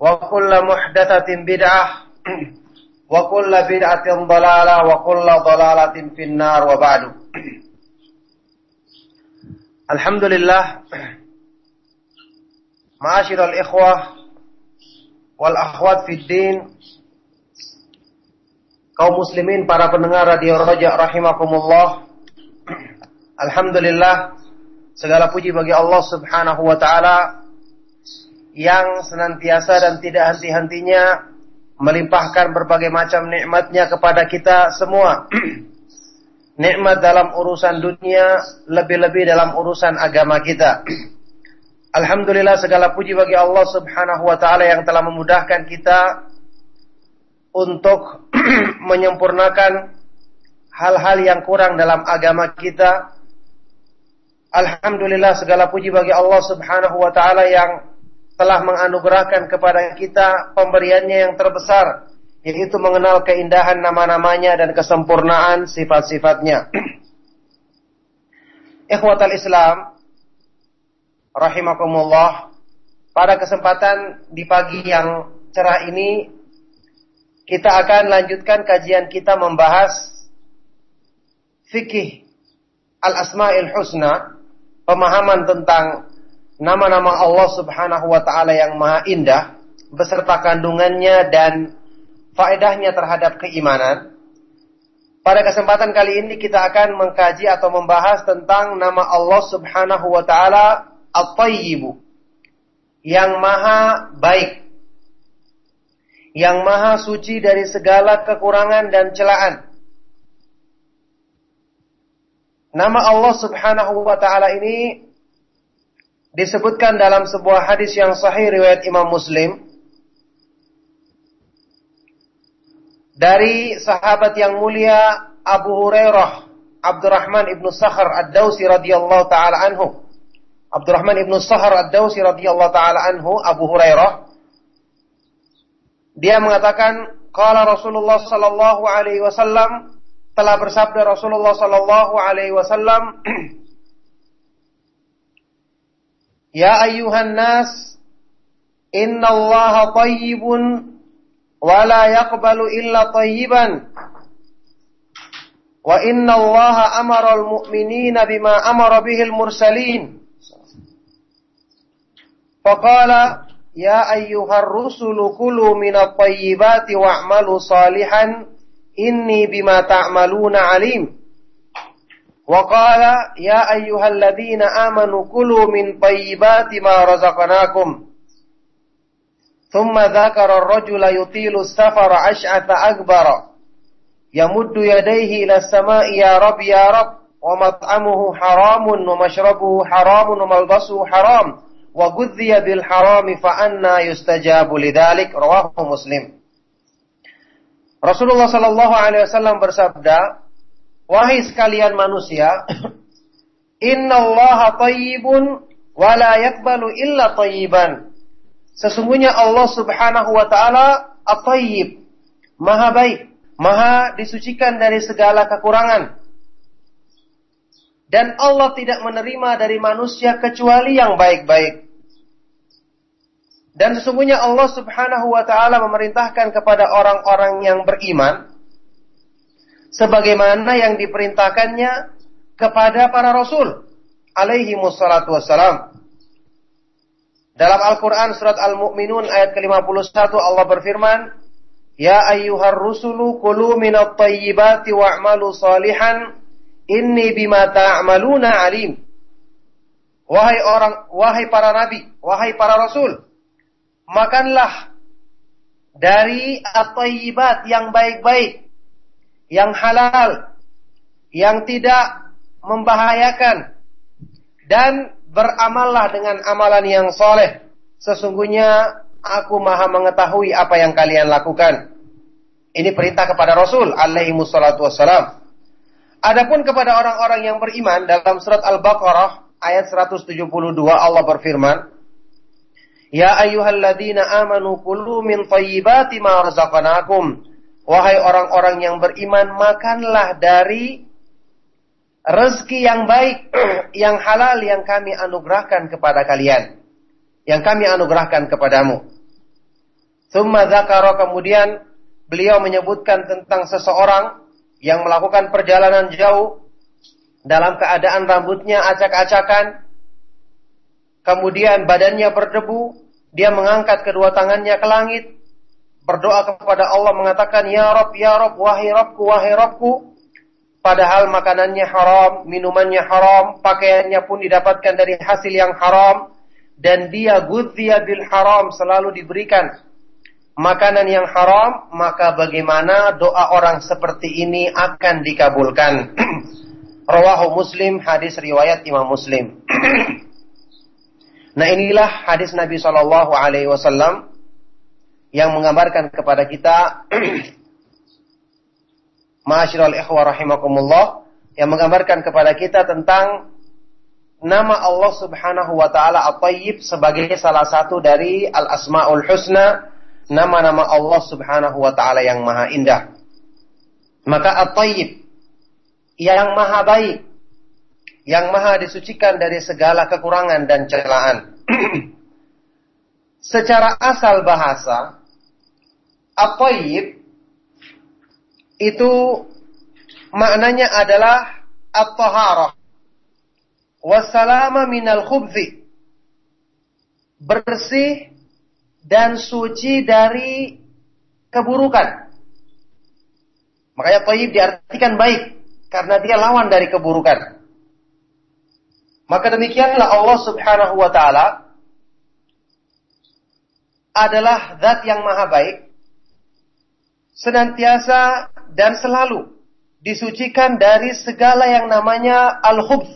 وكل محدثة بدعة وكل بدعة ضلالة وكل ضلالة في النار وبعد الحمد لله معاشر الإخوة والأخوات في الدين kaum muslimin para pendengar radio Raja rahimakumullah Alhamdulillah segala puji bagi Allah Subhanahu wa taala yang senantiasa dan tidak henti-hentinya melimpahkan berbagai macam nikmatnya kepada kita semua. Nikmat dalam urusan dunia, lebih-lebih dalam urusan agama kita. Alhamdulillah segala puji bagi Allah Subhanahu wa taala yang telah memudahkan kita untuk menyempurnakan hal-hal yang kurang dalam agama kita. Alhamdulillah segala puji bagi Allah Subhanahu wa taala yang telah menganugerahkan kepada kita pemberiannya yang terbesar, yaitu mengenal keindahan nama-namanya dan kesempurnaan sifat-sifatnya. Ikhwatal Islam, rahimakumullah, pada kesempatan di pagi yang cerah ini, kita akan lanjutkan kajian kita membahas fikih al-asma'il husna, pemahaman tentang nama-nama Allah Subhanahu wa taala yang maha indah beserta kandungannya dan faedahnya terhadap keimanan. Pada kesempatan kali ini kita akan mengkaji atau membahas tentang nama Allah Subhanahu wa taala At-Tayyibu yang maha baik yang maha suci dari segala kekurangan dan celaan. Nama Allah Subhanahu wa taala ini disebutkan dalam sebuah hadis yang sahih riwayat Imam Muslim. Dari sahabat yang mulia Abu Hurairah Abdurrahman ibnu Sakhar Ad-Dausi radhiyallahu taala anhu. Abdurrahman ibnu Sakhar Ad-Dausi radhiyallahu taala anhu Abu Hurairah. Dia mengatakan qala Rasulullah sallallahu alaihi wasallam telah bersabda Rasulullah sallallahu alaihi wasallam Ya ayuhan nas, inna Allah tayyibun wa la yaqbalu illa tayyiban. Wa inna Allah amara al-mu'minina bima amara bihi al-mursalin. Faqala ya ayyuhar rusulu kulu minat tayyibati wa'malu salihan inni bima ta'maluna alim. وقال يا أيها الذين آمنوا كلوا من طيبات ما رزقناكم ثم ذكر الرجل يطيل السفر أشعث أكبر يمد يديه إلى السماء يا رب يا رب ومطعمه حرام ومشربه حرام وملبسه حرام وغذي بالحرام فأنا يستجاب لذلك رواه مسلم Rasulullah Shallallahu Alaihi Wasallam bersabda, Wahai sekalian manusia, innallaha tayyibun wa la yakbalu illa tayyiban. Sesungguhnya Allah Subhanahu wa taala at-tayyib, maha baik, maha disucikan dari segala kekurangan. Dan Allah tidak menerima dari manusia kecuali yang baik-baik. Dan sesungguhnya Allah Subhanahu wa taala memerintahkan kepada orang-orang yang beriman sebagaimana yang diperintahkannya kepada para rasul alaihi wassalatu wassalam. Dalam Al-Quran surat Al-Mu'minun ayat ke-51 Allah berfirman, Ya ayyuhar rusulu kulu minat tayyibati wa'malu salihan inni bima ta'maluna alim. Wahai orang, wahai para nabi, wahai para rasul, makanlah dari at-tayyibat yang baik-baik, yang halal, yang tidak membahayakan, dan beramallah dengan amalan yang soleh. Sesungguhnya aku maha mengetahui apa yang kalian lakukan. Ini perintah kepada Rasul alaihi wassalatu wassalam. Adapun kepada orang-orang yang beriman dalam surat Al-Baqarah ayat 172 Allah berfirman, Ya ayyuhalladzina amanu kulu min thayyibati ma razaqnakum. Wahai orang-orang yang beriman, makanlah dari rezeki yang baik, yang halal yang kami anugerahkan kepada kalian. Yang kami anugerahkan kepadamu. Thumma zakara kemudian beliau menyebutkan tentang seseorang yang melakukan perjalanan jauh dalam keadaan rambutnya acak-acakan, kemudian badannya berdebu, dia mengangkat kedua tangannya ke langit, berdoa kepada Allah mengatakan, Ya Rob, Ya Rob, wahai Robku, wahai Robku. Padahal makanannya haram, minumannya haram, pakaiannya pun didapatkan dari hasil yang haram. Dan dia gudhiya bil haram selalu diberikan makanan yang haram, maka bagaimana doa orang seperti ini akan dikabulkan. Rawahu Muslim, hadis riwayat Imam Muslim. Nah inilah hadis Nabi Wasallam yang menggambarkan kepada kita, Masyiral ikhwah rahimakumullah, yang menggambarkan kepada kita tentang nama Allah Subhanahu wa taala At-Tayyib sebagai salah satu dari Al-Asmaul Husna, nama-nama Allah Subhanahu wa taala yang maha indah. Maka At-Tayyib yang maha baik yang maha disucikan dari segala kekurangan dan celaan. Secara asal bahasa, at-tayyib itu maknanya adalah at-taharah wassalama minal khubzi bersih dan suci dari keburukan. Makanya tayyib diartikan baik karena dia lawan dari keburukan. Maka demikianlah Allah Subhanahu wa taala adalah zat yang maha baik senantiasa dan selalu disucikan dari segala yang namanya al-khubth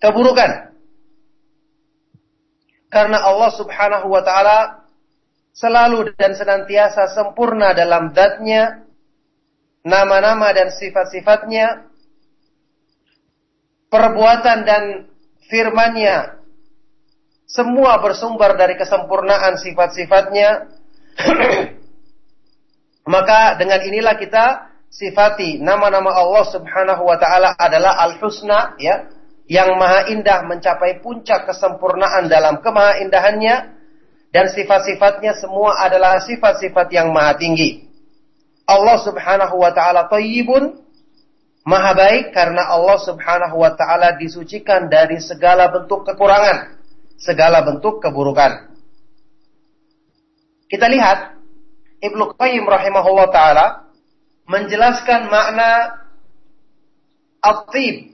keburukan. Karena Allah Subhanahu wa taala selalu dan senantiasa sempurna dalam zatnya nama-nama dan sifat-sifatnya perbuatan dan firmannya semua bersumber dari kesempurnaan sifat-sifatnya maka dengan inilah kita sifati nama-nama Allah Subhanahu wa taala adalah al-husna ya yang maha indah mencapai puncak kesempurnaan dalam kemahaindahannya dan sifat-sifatnya semua adalah sifat-sifat yang maha tinggi. Allah Subhanahu wa taala thayyibun Maha baik karena Allah subhanahu wa ta'ala disucikan dari segala bentuk kekurangan. Segala bentuk keburukan. Kita lihat, Ibnu Qayyim rahimahullah ta'ala menjelaskan makna at-tib,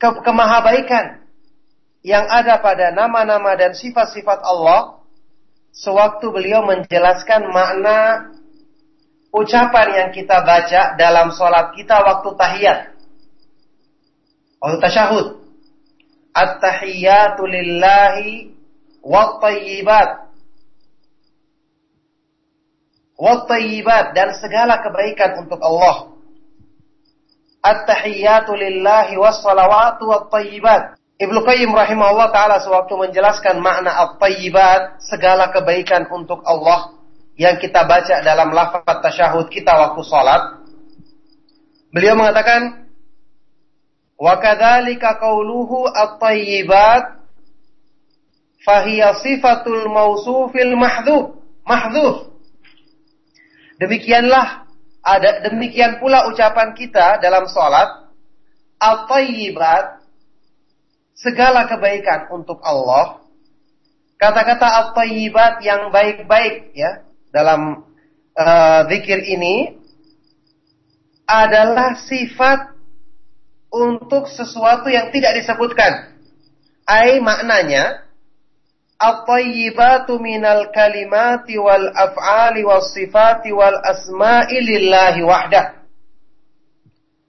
ke kemahabaikan yang ada pada nama-nama dan sifat-sifat Allah sewaktu beliau menjelaskan makna ucapan yang kita baca dalam sholat kita waktu tahiyat. Waktu tasyahud. At-tahiyatu lillahi wa tayyibat. Wa tayyibat dan segala kebaikan untuk Allah. At-tahiyatu lillahi wa salawatu wa tayyibat. Ibnu Qayyim rahimahullah taala sewaktu menjelaskan makna at-tayyibat, segala kebaikan untuk Allah yang kita baca dalam lafaz tasyahud kita waktu salat. Beliau mengatakan wa kadzalika qauluhu at-tayyibat fahiya sifatul mausufil mahdhuf mahdhuf. Demikianlah ada demikian pula ucapan kita dalam salat at-tayyibat segala kebaikan untuk Allah. Kata-kata at-tayyibat yang baik-baik ya dalam uh, ini adalah sifat untuk sesuatu yang tidak disebutkan. Ai maknanya at-tayyibatu minal kalimati wal af'ali was sifati.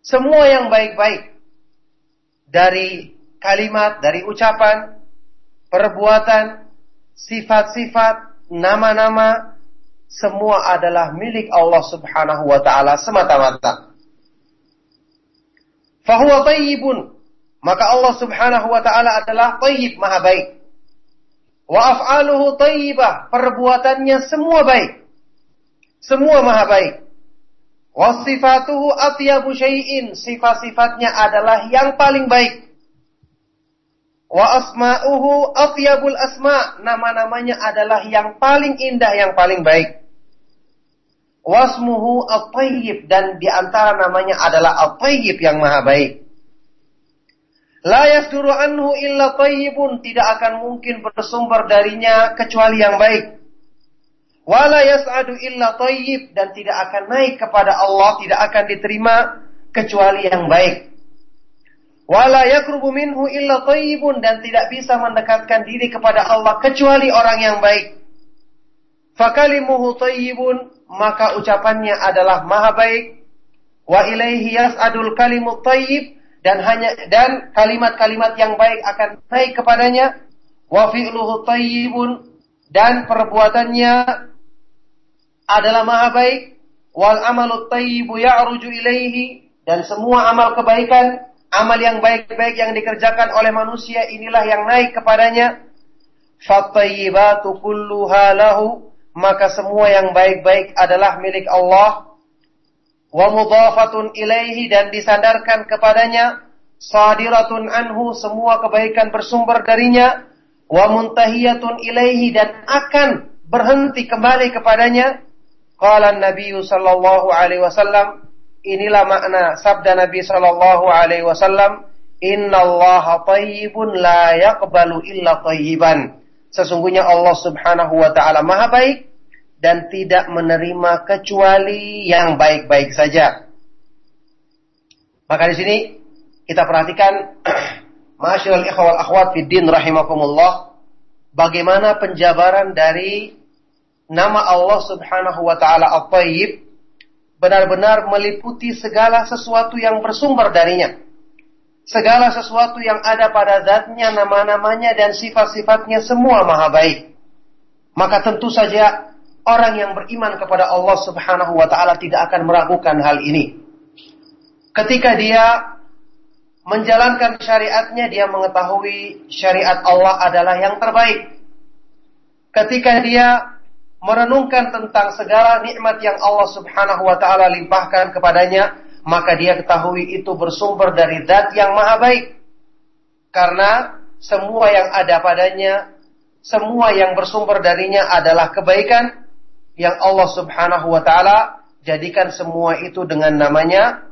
Semua yang baik-baik dari kalimat, dari ucapan, perbuatan, sifat-sifat, nama-nama semua adalah milik Allah Subhanahu wa taala semata-mata. Fahuwa tayyibun. Maka Allah Subhanahu wa taala adalah tayyib, maha baik. Wa af'aluhu tayyibah. Perbuatannya semua baik. Semua maha baik. Wa sifatuhu atyabu syai'in. Sifat-sifatnya adalah yang paling baik. Wa asma'uhu atyabul asma. Nama-namanya adalah yang paling indah, yang paling baik. Wasmuhu at-tayyib dan di antara namanya adalah at-tayyib yang maha baik. La yasduru anhu illa tayyibun tidak akan mungkin bersumber darinya kecuali yang baik. Wala yas'adu illa tayyib dan tidak akan naik kepada Allah tidak akan diterima kecuali yang baik. Wala yakrubu minhu illa tayyibun dan tidak bisa mendekatkan diri kepada Allah kecuali orang yang baik. Fakalimuhu tayyibun maka ucapannya adalah maha baik wa ilaihi yas'adul kalimut thayyib dan hanya dan kalimat-kalimat yang baik akan naik kepadanya. Wa fi'luhu thayyibun dan perbuatannya adalah maha baik. Wal amalu thayyibu ya'ruju ilaihi. Dan semua amal kebaikan amal yang baik-baik yang dikerjakan oleh manusia inilah yang naik kepadanya. Fattayyibatu kulluha lahu. Maka semua yang baik-baik adalah milik Allah wa mudhafatun ilaihi dan disandarkan kepadanya sadiratun anhu semua kebaikan bersumber darinya wa muntahiyatun ilaihi dan akan berhenti kembali kepadanya. Qala Nabi sallallahu alaihi wasallam inilah makna sabda Nabi sallallahu alaihi wasallam innallaha thayyibun la yaqbalu illa thayyiban Sesungguhnya Allah Subhanahu wa taala Maha baik dan tidak menerima kecuali yang baik-baik saja. Maka di sini kita perhatikan Masyaallah ikhwal akhwat fid din rahimakumullah bagaimana penjabaran dari nama Allah Subhanahu wa taala At-Tayyib benar-benar meliputi segala sesuatu yang bersumber darinya segala sesuatu yang ada pada zatnya, nama-namanya, dan sifat-sifatnya semua maha baik. Maka tentu saja orang yang beriman kepada Allah subhanahu wa ta'ala tidak akan meragukan hal ini. Ketika dia menjalankan syariatnya, dia mengetahui syariat Allah adalah yang terbaik. Ketika dia merenungkan tentang segala nikmat yang Allah subhanahu wa ta'ala limpahkan kepadanya, maka dia ketahui itu bersumber dari zat yang maha baik. Karena semua yang ada padanya, semua yang bersumber darinya adalah kebaikan yang Allah Subhanahu wa taala jadikan semua itu dengan namanya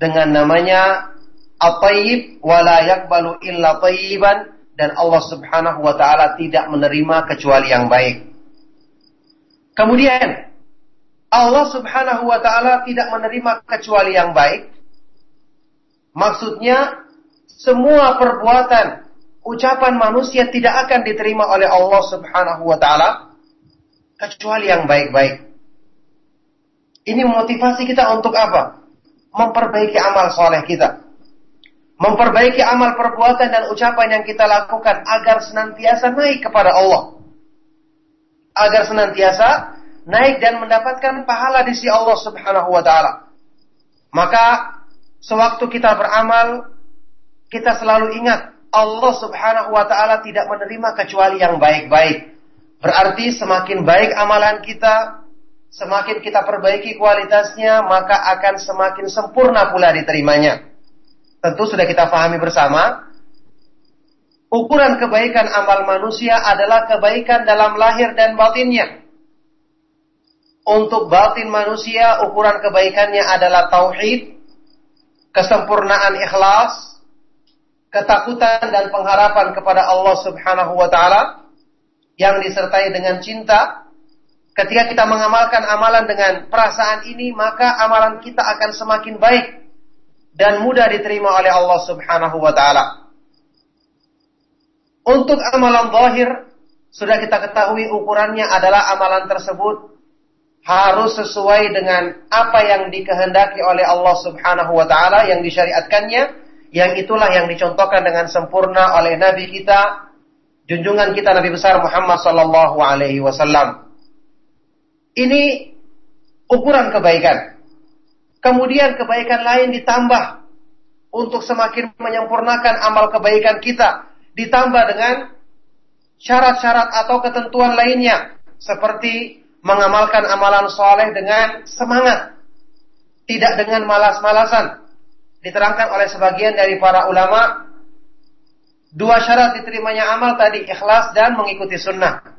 dengan namanya At-Tayyib wa la yaqbalu illa tayyiban dan Allah Subhanahu wa taala tidak menerima kecuali yang baik. Kemudian Allah subhanahu wa ta'ala tidak menerima kecuali yang baik. Maksudnya, semua perbuatan, ucapan manusia tidak akan diterima oleh Allah subhanahu wa ta'ala. Kecuali yang baik-baik. Ini motivasi kita untuk apa? Memperbaiki amal soleh kita. Memperbaiki amal perbuatan dan ucapan yang kita lakukan agar senantiasa naik kepada Allah. Agar senantiasa naik dan mendapatkan pahala di sisi Allah Subhanahu wa taala. Maka sewaktu kita beramal kita selalu ingat Allah Subhanahu wa taala tidak menerima kecuali yang baik-baik. Berarti semakin baik amalan kita, semakin kita perbaiki kualitasnya, maka akan semakin sempurna pula diterimanya. Tentu sudah kita pahami bersama, ukuran kebaikan amal manusia adalah kebaikan dalam lahir dan batinnya. Untuk batin manusia, ukuran kebaikannya adalah tauhid, kesempurnaan ikhlas, ketakutan dan pengharapan kepada Allah Subhanahu wa taala yang disertai dengan cinta, Ketika kita mengamalkan amalan dengan perasaan ini, maka amalan kita akan semakin baik dan mudah diterima oleh Allah Subhanahu wa taala. Untuk amalan zahir, sudah kita ketahui ukurannya adalah amalan tersebut harus sesuai dengan apa yang dikehendaki oleh Allah Subhanahu wa taala yang disyariatkannya, yang itulah yang dicontohkan dengan sempurna oleh nabi kita, junjungan kita Nabi besar Muhammad sallallahu alaihi wasallam. Ini ukuran kebaikan. Kemudian kebaikan lain ditambah untuk semakin menyempurnakan amal kebaikan kita. Ditambah dengan syarat-syarat atau ketentuan lainnya. Seperti mengamalkan amalan soleh dengan semangat. Tidak dengan malas-malasan. Diterangkan oleh sebagian dari para ulama. Dua syarat diterimanya amal tadi ikhlas dan mengikuti sunnah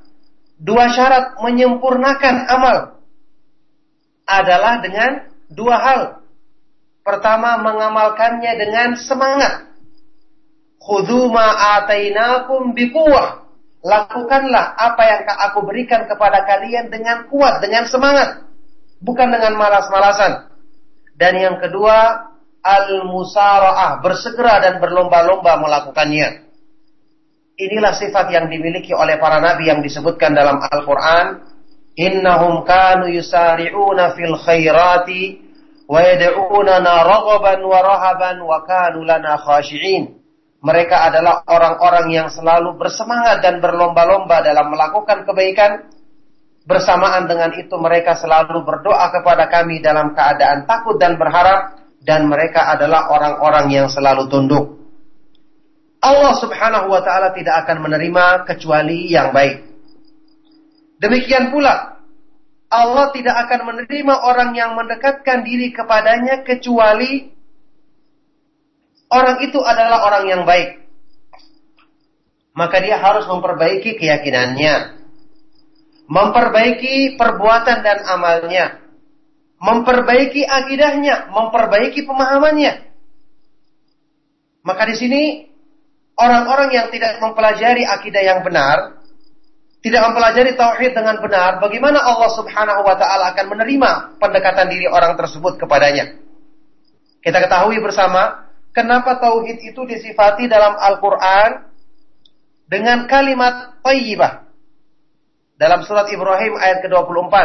dua syarat menyempurnakan amal adalah dengan dua hal. Pertama, mengamalkannya dengan semangat. Khudhu ma'atainakum biquwah. Lakukanlah apa yang aku berikan kepada kalian dengan kuat, dengan semangat. Bukan dengan malas-malasan. Dan yang kedua, al-musara'ah. Bersegera dan berlomba-lomba melakukannya. Inilah sifat yang dimiliki oleh para nabi yang disebutkan dalam Al-Quran. Innahum kanu yusari'una fil khairati wa yad'unana raghaban wa rahaban wa kanu lana khashi'in. Mereka adalah orang-orang yang selalu bersemangat dan berlomba-lomba dalam melakukan kebaikan. Bersamaan dengan itu mereka selalu berdoa kepada kami dalam keadaan takut dan berharap. Dan mereka adalah orang-orang yang selalu tunduk. Allah Subhanahu wa taala tidak akan menerima kecuali yang baik. Demikian pula Allah tidak akan menerima orang yang mendekatkan diri kepadanya kecuali orang itu adalah orang yang baik. Maka dia harus memperbaiki keyakinannya, memperbaiki perbuatan dan amalnya, memperbaiki akidahnya, memperbaiki pemahamannya. Maka di sini orang-orang yang tidak mempelajari akidah yang benar, tidak mempelajari tauhid dengan benar, bagaimana Allah Subhanahu wa taala akan menerima pendekatan diri orang tersebut kepadanya? Kita ketahui bersama kenapa tauhid itu disifati dalam Al-Qur'an dengan kalimat thayyibah. Dalam surat Ibrahim ayat ke-24.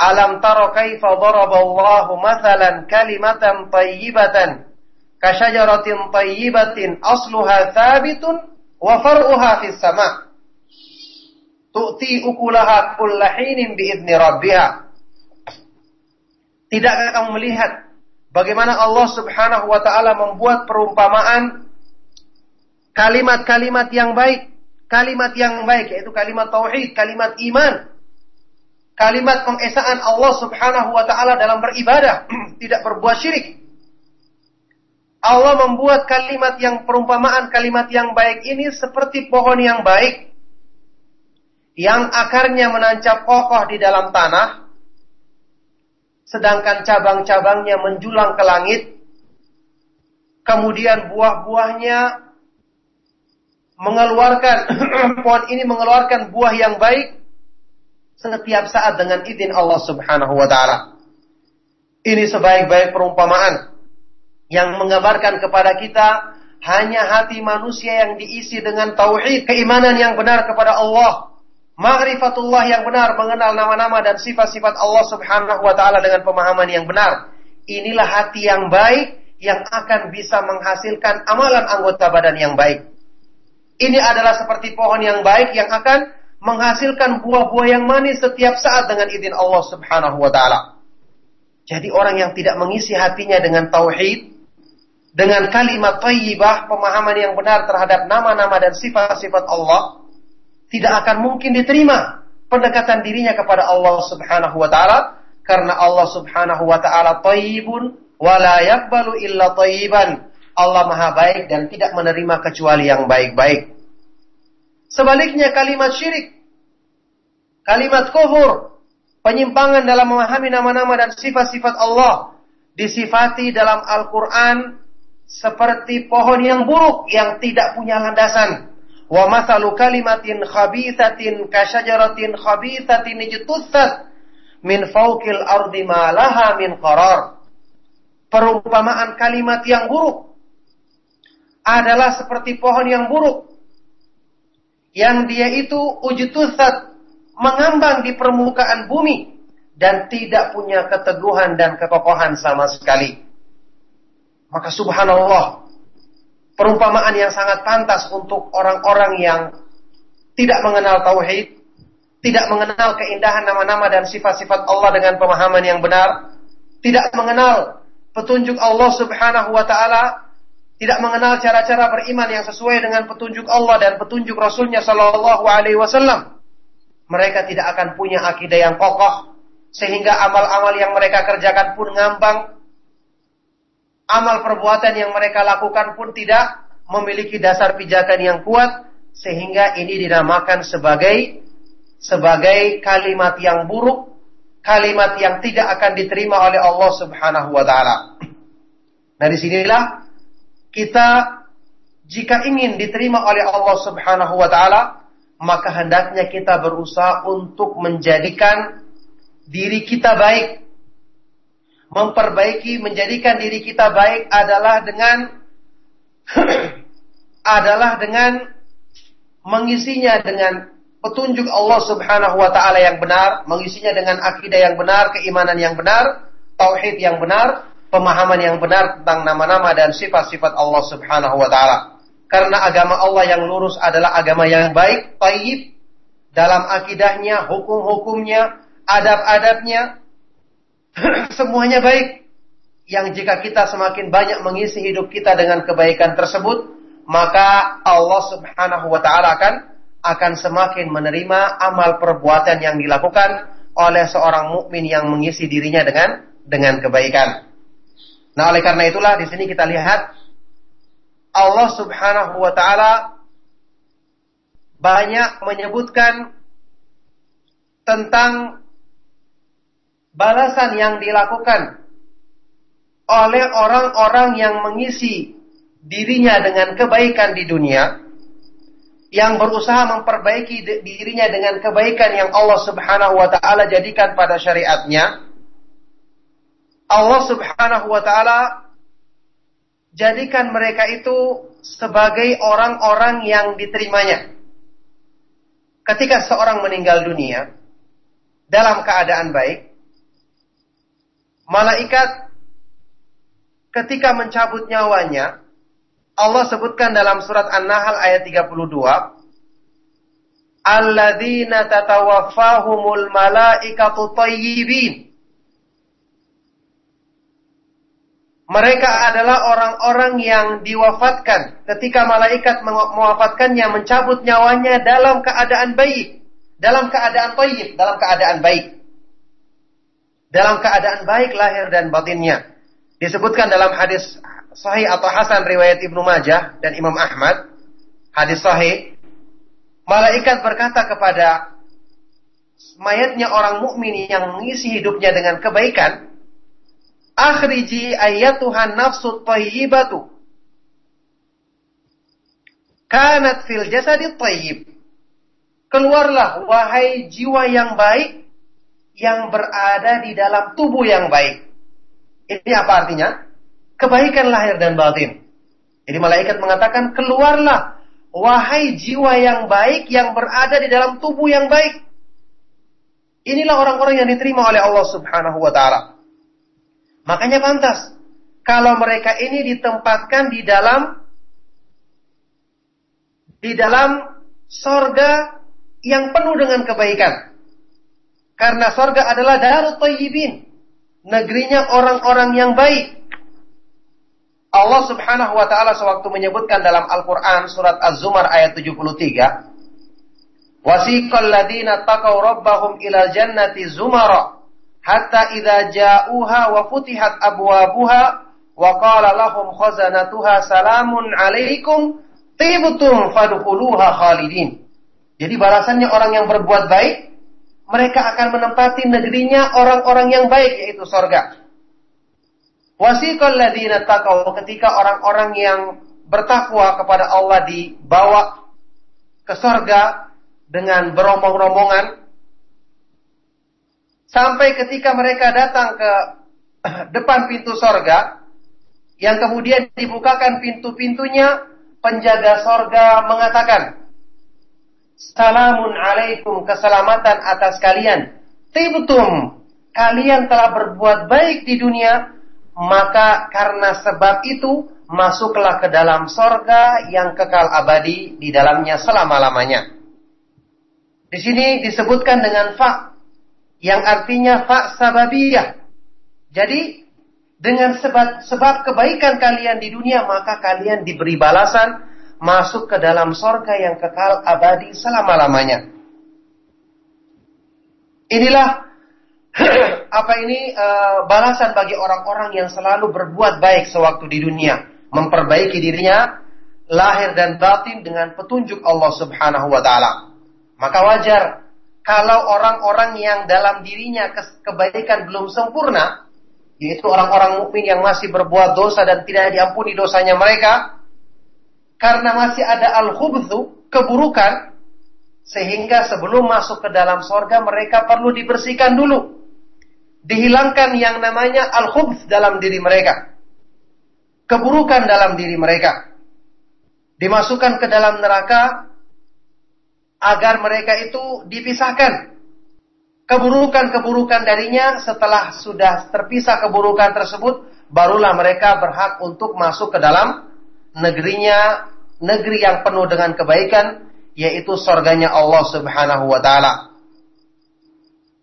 Alam taro kaifa daraballahu mathalan kalimatan thayyibatan kasyajaratin tayyibatin asluha thabitun wa far'uha fis sama. Tu'ti ukulaha kullahinin biidni rabbiha. Tidakkah kamu melihat bagaimana Allah Subhanahu wa taala membuat perumpamaan kalimat-kalimat yang baik, kalimat yang baik yaitu kalimat tauhid, kalimat iman, kalimat pengesaan Allah Subhanahu wa taala dalam beribadah, tidak berbuat syirik. Allah membuat kalimat yang perumpamaan kalimat yang baik ini seperti pohon yang baik. Yang akarnya menancap kokoh di dalam tanah. Sedangkan cabang-cabangnya menjulang ke langit. Kemudian buah-buahnya mengeluarkan pohon ini mengeluarkan buah yang baik setiap saat dengan izin Allah Subhanahu wa taala. Ini sebaik-baik perumpamaan yang menggambarkan kepada kita hanya hati manusia yang diisi dengan tauhid, keimanan yang benar kepada Allah, ma'rifatullah yang benar, mengenal nama-nama dan sifat-sifat Allah Subhanahu wa taala dengan pemahaman yang benar. Inilah hati yang baik yang akan bisa menghasilkan amalan anggota badan yang baik. Ini adalah seperti pohon yang baik yang akan menghasilkan buah-buah yang manis setiap saat dengan izin Allah Subhanahu wa taala. Jadi orang yang tidak mengisi hatinya dengan tauhid, dengan kalimat tayyibah, pemahaman yang benar terhadap nama-nama dan sifat-sifat Allah, tidak akan mungkin diterima pendekatan dirinya kepada Allah Subhanahu wa taala karena Allah Subhanahu wa taala thayyibun wa la yaqbalu illa thayyiban. Allah Maha baik dan tidak menerima kecuali yang baik-baik. Sebaliknya kalimat syirik, kalimat kufur, penyimpangan dalam memahami nama-nama dan sifat-sifat Allah disifati dalam Al-Quran seperti pohon yang buruk yang tidak punya landasan. Wa mathalu kalimatin khabithatin kasyajaratin khabithatin ijtussat min fawqil ardi ma laha min qarar. Perumpamaan kalimat yang buruk adalah seperti pohon yang buruk yang dia itu ujtusat mengambang di permukaan bumi dan tidak punya keteguhan dan kekokohan sama sekali. Maka subhanallah, perumpamaan yang sangat pantas untuk orang-orang yang tidak mengenal tauhid, tidak mengenal keindahan nama-nama dan sifat-sifat Allah dengan pemahaman yang benar, tidak mengenal petunjuk Allah Subhanahu wa taala, tidak mengenal cara-cara beriman yang sesuai dengan petunjuk Allah dan petunjuk Rasulnya Shallallahu Alaihi Wasallam, mereka tidak akan punya akidah yang kokoh sehingga amal-amal yang mereka kerjakan pun ngambang, amal perbuatan yang mereka lakukan pun tidak memiliki dasar pijakan yang kuat sehingga ini dinamakan sebagai sebagai kalimat yang buruk, kalimat yang tidak akan diterima oleh Allah Subhanahu wa taala. Nah, di sinilah kita jika ingin diterima oleh Allah Subhanahu wa taala, maka hendaknya kita berusaha untuk menjadikan diri kita baik memperbaiki, menjadikan diri kita baik adalah dengan adalah dengan mengisinya dengan petunjuk Allah Subhanahu wa taala yang benar, mengisinya dengan akidah yang benar, keimanan yang benar, tauhid yang benar, pemahaman yang benar tentang nama-nama dan sifat-sifat Allah Subhanahu wa taala. Karena agama Allah yang lurus adalah agama yang baik, taib dalam akidahnya, hukum-hukumnya, adab-adabnya, semuanya baik. Yang jika kita semakin banyak mengisi hidup kita dengan kebaikan tersebut, maka Allah Subhanahu wa taala akan akan semakin menerima amal perbuatan yang dilakukan oleh seorang mukmin yang mengisi dirinya dengan dengan kebaikan. Nah, oleh karena itulah di sini kita lihat Allah Subhanahu wa taala banyak menyebutkan tentang balasan yang dilakukan oleh orang-orang yang mengisi dirinya dengan kebaikan di dunia, yang berusaha memperbaiki dirinya dengan kebaikan yang Allah Subhanahu wa taala jadikan pada syariatnya. Allah Subhanahu wa taala jadikan mereka itu sebagai orang-orang yang diterimanya. Ketika seorang meninggal dunia dalam keadaan baik, malaikat ketika mencabut nyawanya, Allah sebutkan dalam surat An-Nahl ayat 32, Alladzina tatawaffahumul malaikatu tayyibin. Mereka adalah orang-orang yang diwafatkan ketika malaikat mewafatkannya, mencabut nyawanya dalam keadaan baik, dalam keadaan tayyib, dalam keadaan baik dalam keadaan baik lahir dan batinnya. Disebutkan dalam hadis sahih atau hasan riwayat Ibnu Majah dan Imam Ahmad, hadis sahih, malaikat berkata kepada mayatnya orang mukmin yang mengisi hidupnya dengan kebaikan, "Akhriji ayyatuhan nafsu thayyibatu." Kanat fil jasadi thayyib. Keluarlah wahai jiwa yang baik yang berada di dalam tubuh yang baik. Ini apa artinya? Kebaikan lahir dan batin. Jadi malaikat mengatakan, keluarlah wahai jiwa yang baik yang berada di dalam tubuh yang baik. Inilah orang-orang yang diterima oleh Allah Subhanahu wa taala. Makanya pantas kalau mereka ini ditempatkan di dalam di dalam sorga yang penuh dengan kebaikan. Karena sorga adalah darut tayyibin. Negerinya orang-orang yang baik. Allah subhanahu wa ta'ala sewaktu menyebutkan dalam Al-Quran surat Az-Zumar ayat 73. Wasiqal ladina taqaw rabbahum ilal jannati zumara hatta idza ja'uha wa futihat abwabuha wa qala lahum khazanatuha salamun alaikum tibtum fadkhuluha khalidin. Jadi balasannya orang yang berbuat baik mereka akan menempati negerinya orang-orang yang baik yaitu sorga. Wasiqal ladina taqaw ketika orang-orang yang bertakwa kepada Allah dibawa ke sorga dengan berombong-rombongan sampai ketika mereka datang ke depan pintu sorga yang kemudian dibukakan pintu-pintunya penjaga sorga mengatakan Salamun alaikum keselamatan atas kalian. Tibtum kalian telah berbuat baik di dunia maka karena sebab itu masuklah ke dalam sorga yang kekal abadi di dalamnya selama-lamanya. Di sini disebutkan dengan fa yang artinya fa sababiyah. Jadi dengan sebab, sebab kebaikan kalian di dunia maka kalian diberi balasan masuk ke dalam sorga yang kekal abadi selama-lamanya. Inilah apa ini uh, balasan bagi orang-orang yang selalu berbuat baik sewaktu di dunia, memperbaiki dirinya lahir dan batin dengan petunjuk Allah Subhanahu wa taala. Maka wajar kalau orang-orang yang dalam dirinya kebaikan belum sempurna, yaitu orang-orang mukmin yang masih berbuat dosa dan tidak diampuni dosanya mereka, karena masih ada al-khubthu, keburukan, sehingga sebelum masuk ke dalam sorga mereka perlu dibersihkan dulu. Dihilangkan yang namanya al-khubth dalam diri mereka. Keburukan dalam diri mereka. Dimasukkan ke dalam neraka agar mereka itu dipisahkan. Keburukan-keburukan darinya setelah sudah terpisah keburukan tersebut, barulah mereka berhak untuk masuk ke dalam negerinya, negeri yang penuh dengan kebaikan, yaitu surganya Allah Subhanahu wa taala.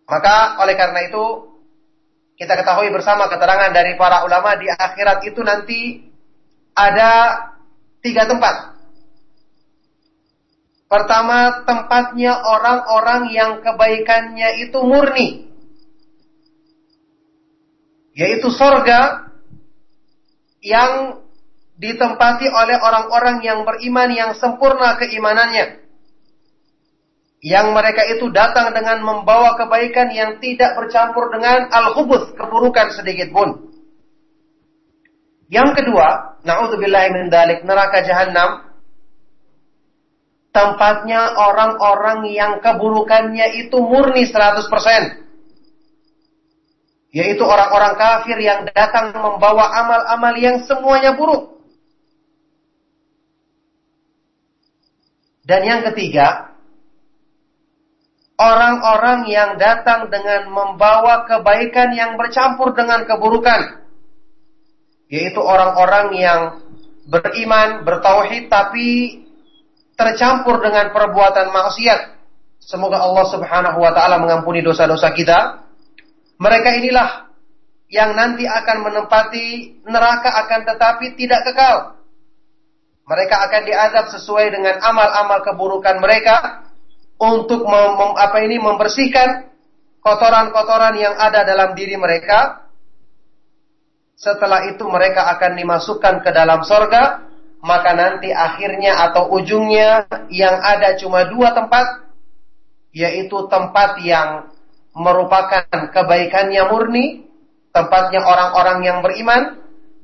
Maka oleh karena itu kita ketahui bersama keterangan dari para ulama di akhirat itu nanti ada tiga tempat Pertama, tempatnya orang-orang yang kebaikannya itu murni. Yaitu sorga yang ditempati oleh orang-orang yang beriman yang sempurna keimanannya. Yang mereka itu datang dengan membawa kebaikan yang tidak bercampur dengan al-khubus, keburukan sedikit pun. Yang kedua, na'udzubillahi min dalik, neraka jahanam tempatnya orang-orang yang keburukannya itu murni 100%. Yaitu orang-orang kafir yang datang membawa amal-amal yang semuanya buruk. Dan yang ketiga, orang-orang yang datang dengan membawa kebaikan yang bercampur dengan keburukan. Yaitu orang-orang yang beriman, bertauhid, tapi tercampur dengan perbuatan maksiat. Semoga Allah Subhanahu wa taala mengampuni dosa-dosa kita. Mereka inilah yang nanti akan menempati neraka akan tetapi tidak kekal. Mereka akan diazab sesuai dengan amal-amal keburukan mereka untuk mem, mem, apa ini membersihkan kotoran-kotoran yang ada dalam diri mereka. Setelah itu mereka akan dimasukkan ke dalam sorga maka nanti akhirnya atau ujungnya yang ada cuma dua tempat, yaitu tempat yang merupakan kebaikannya murni, tempatnya orang-orang yang beriman,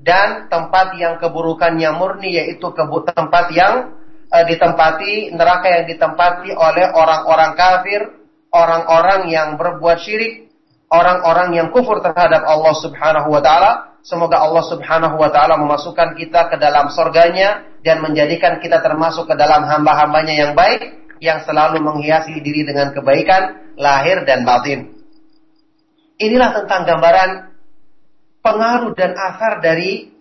dan tempat yang keburukannya murni, yaitu tempat yang e, ditempati, neraka yang ditempati oleh orang-orang kafir, orang-orang yang berbuat syirik, orang-orang yang kufur terhadap Allah Subhanahu wa taala, Semoga Allah subhanahu wa ta'ala memasukkan kita ke dalam surganya dan menjadikan kita termasuk ke dalam hamba-hambanya yang baik yang selalu menghiasi diri dengan kebaikan lahir dan batin. Inilah tentang gambaran pengaruh dan asar dari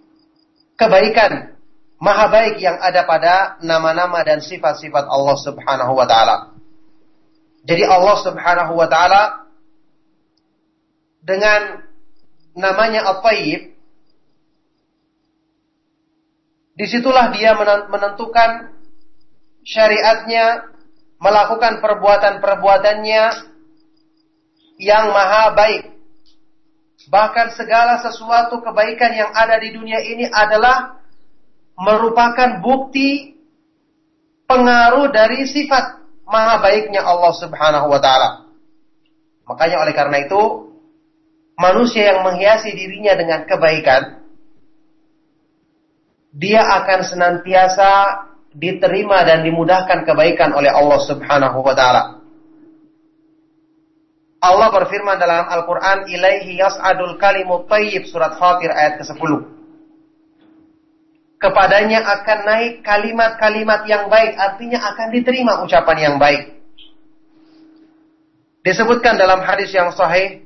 kebaikan maha baik yang ada pada nama-nama dan sifat-sifat Allah subhanahu wa ta'ala. Jadi Allah subhanahu wa ta'ala dengan namanya At-Tayyib Di situlah dia menentukan syariatnya, melakukan perbuatan-perbuatannya yang maha baik. Bahkan segala sesuatu kebaikan yang ada di dunia ini adalah merupakan bukti pengaruh dari sifat maha baiknya Allah Subhanahu wa taala. Makanya oleh karena itu manusia yang menghiasi dirinya dengan kebaikan dia akan senantiasa diterima dan dimudahkan kebaikan oleh Allah Subhanahu wa taala. Allah berfirman dalam Al-Qur'an, "Ilaihi yas'adul kalimut thayyib" surat Fatir ayat ke-10. Kepadanya akan naik kalimat-kalimat yang baik, artinya akan diterima ucapan yang baik. Disebutkan dalam hadis yang sahih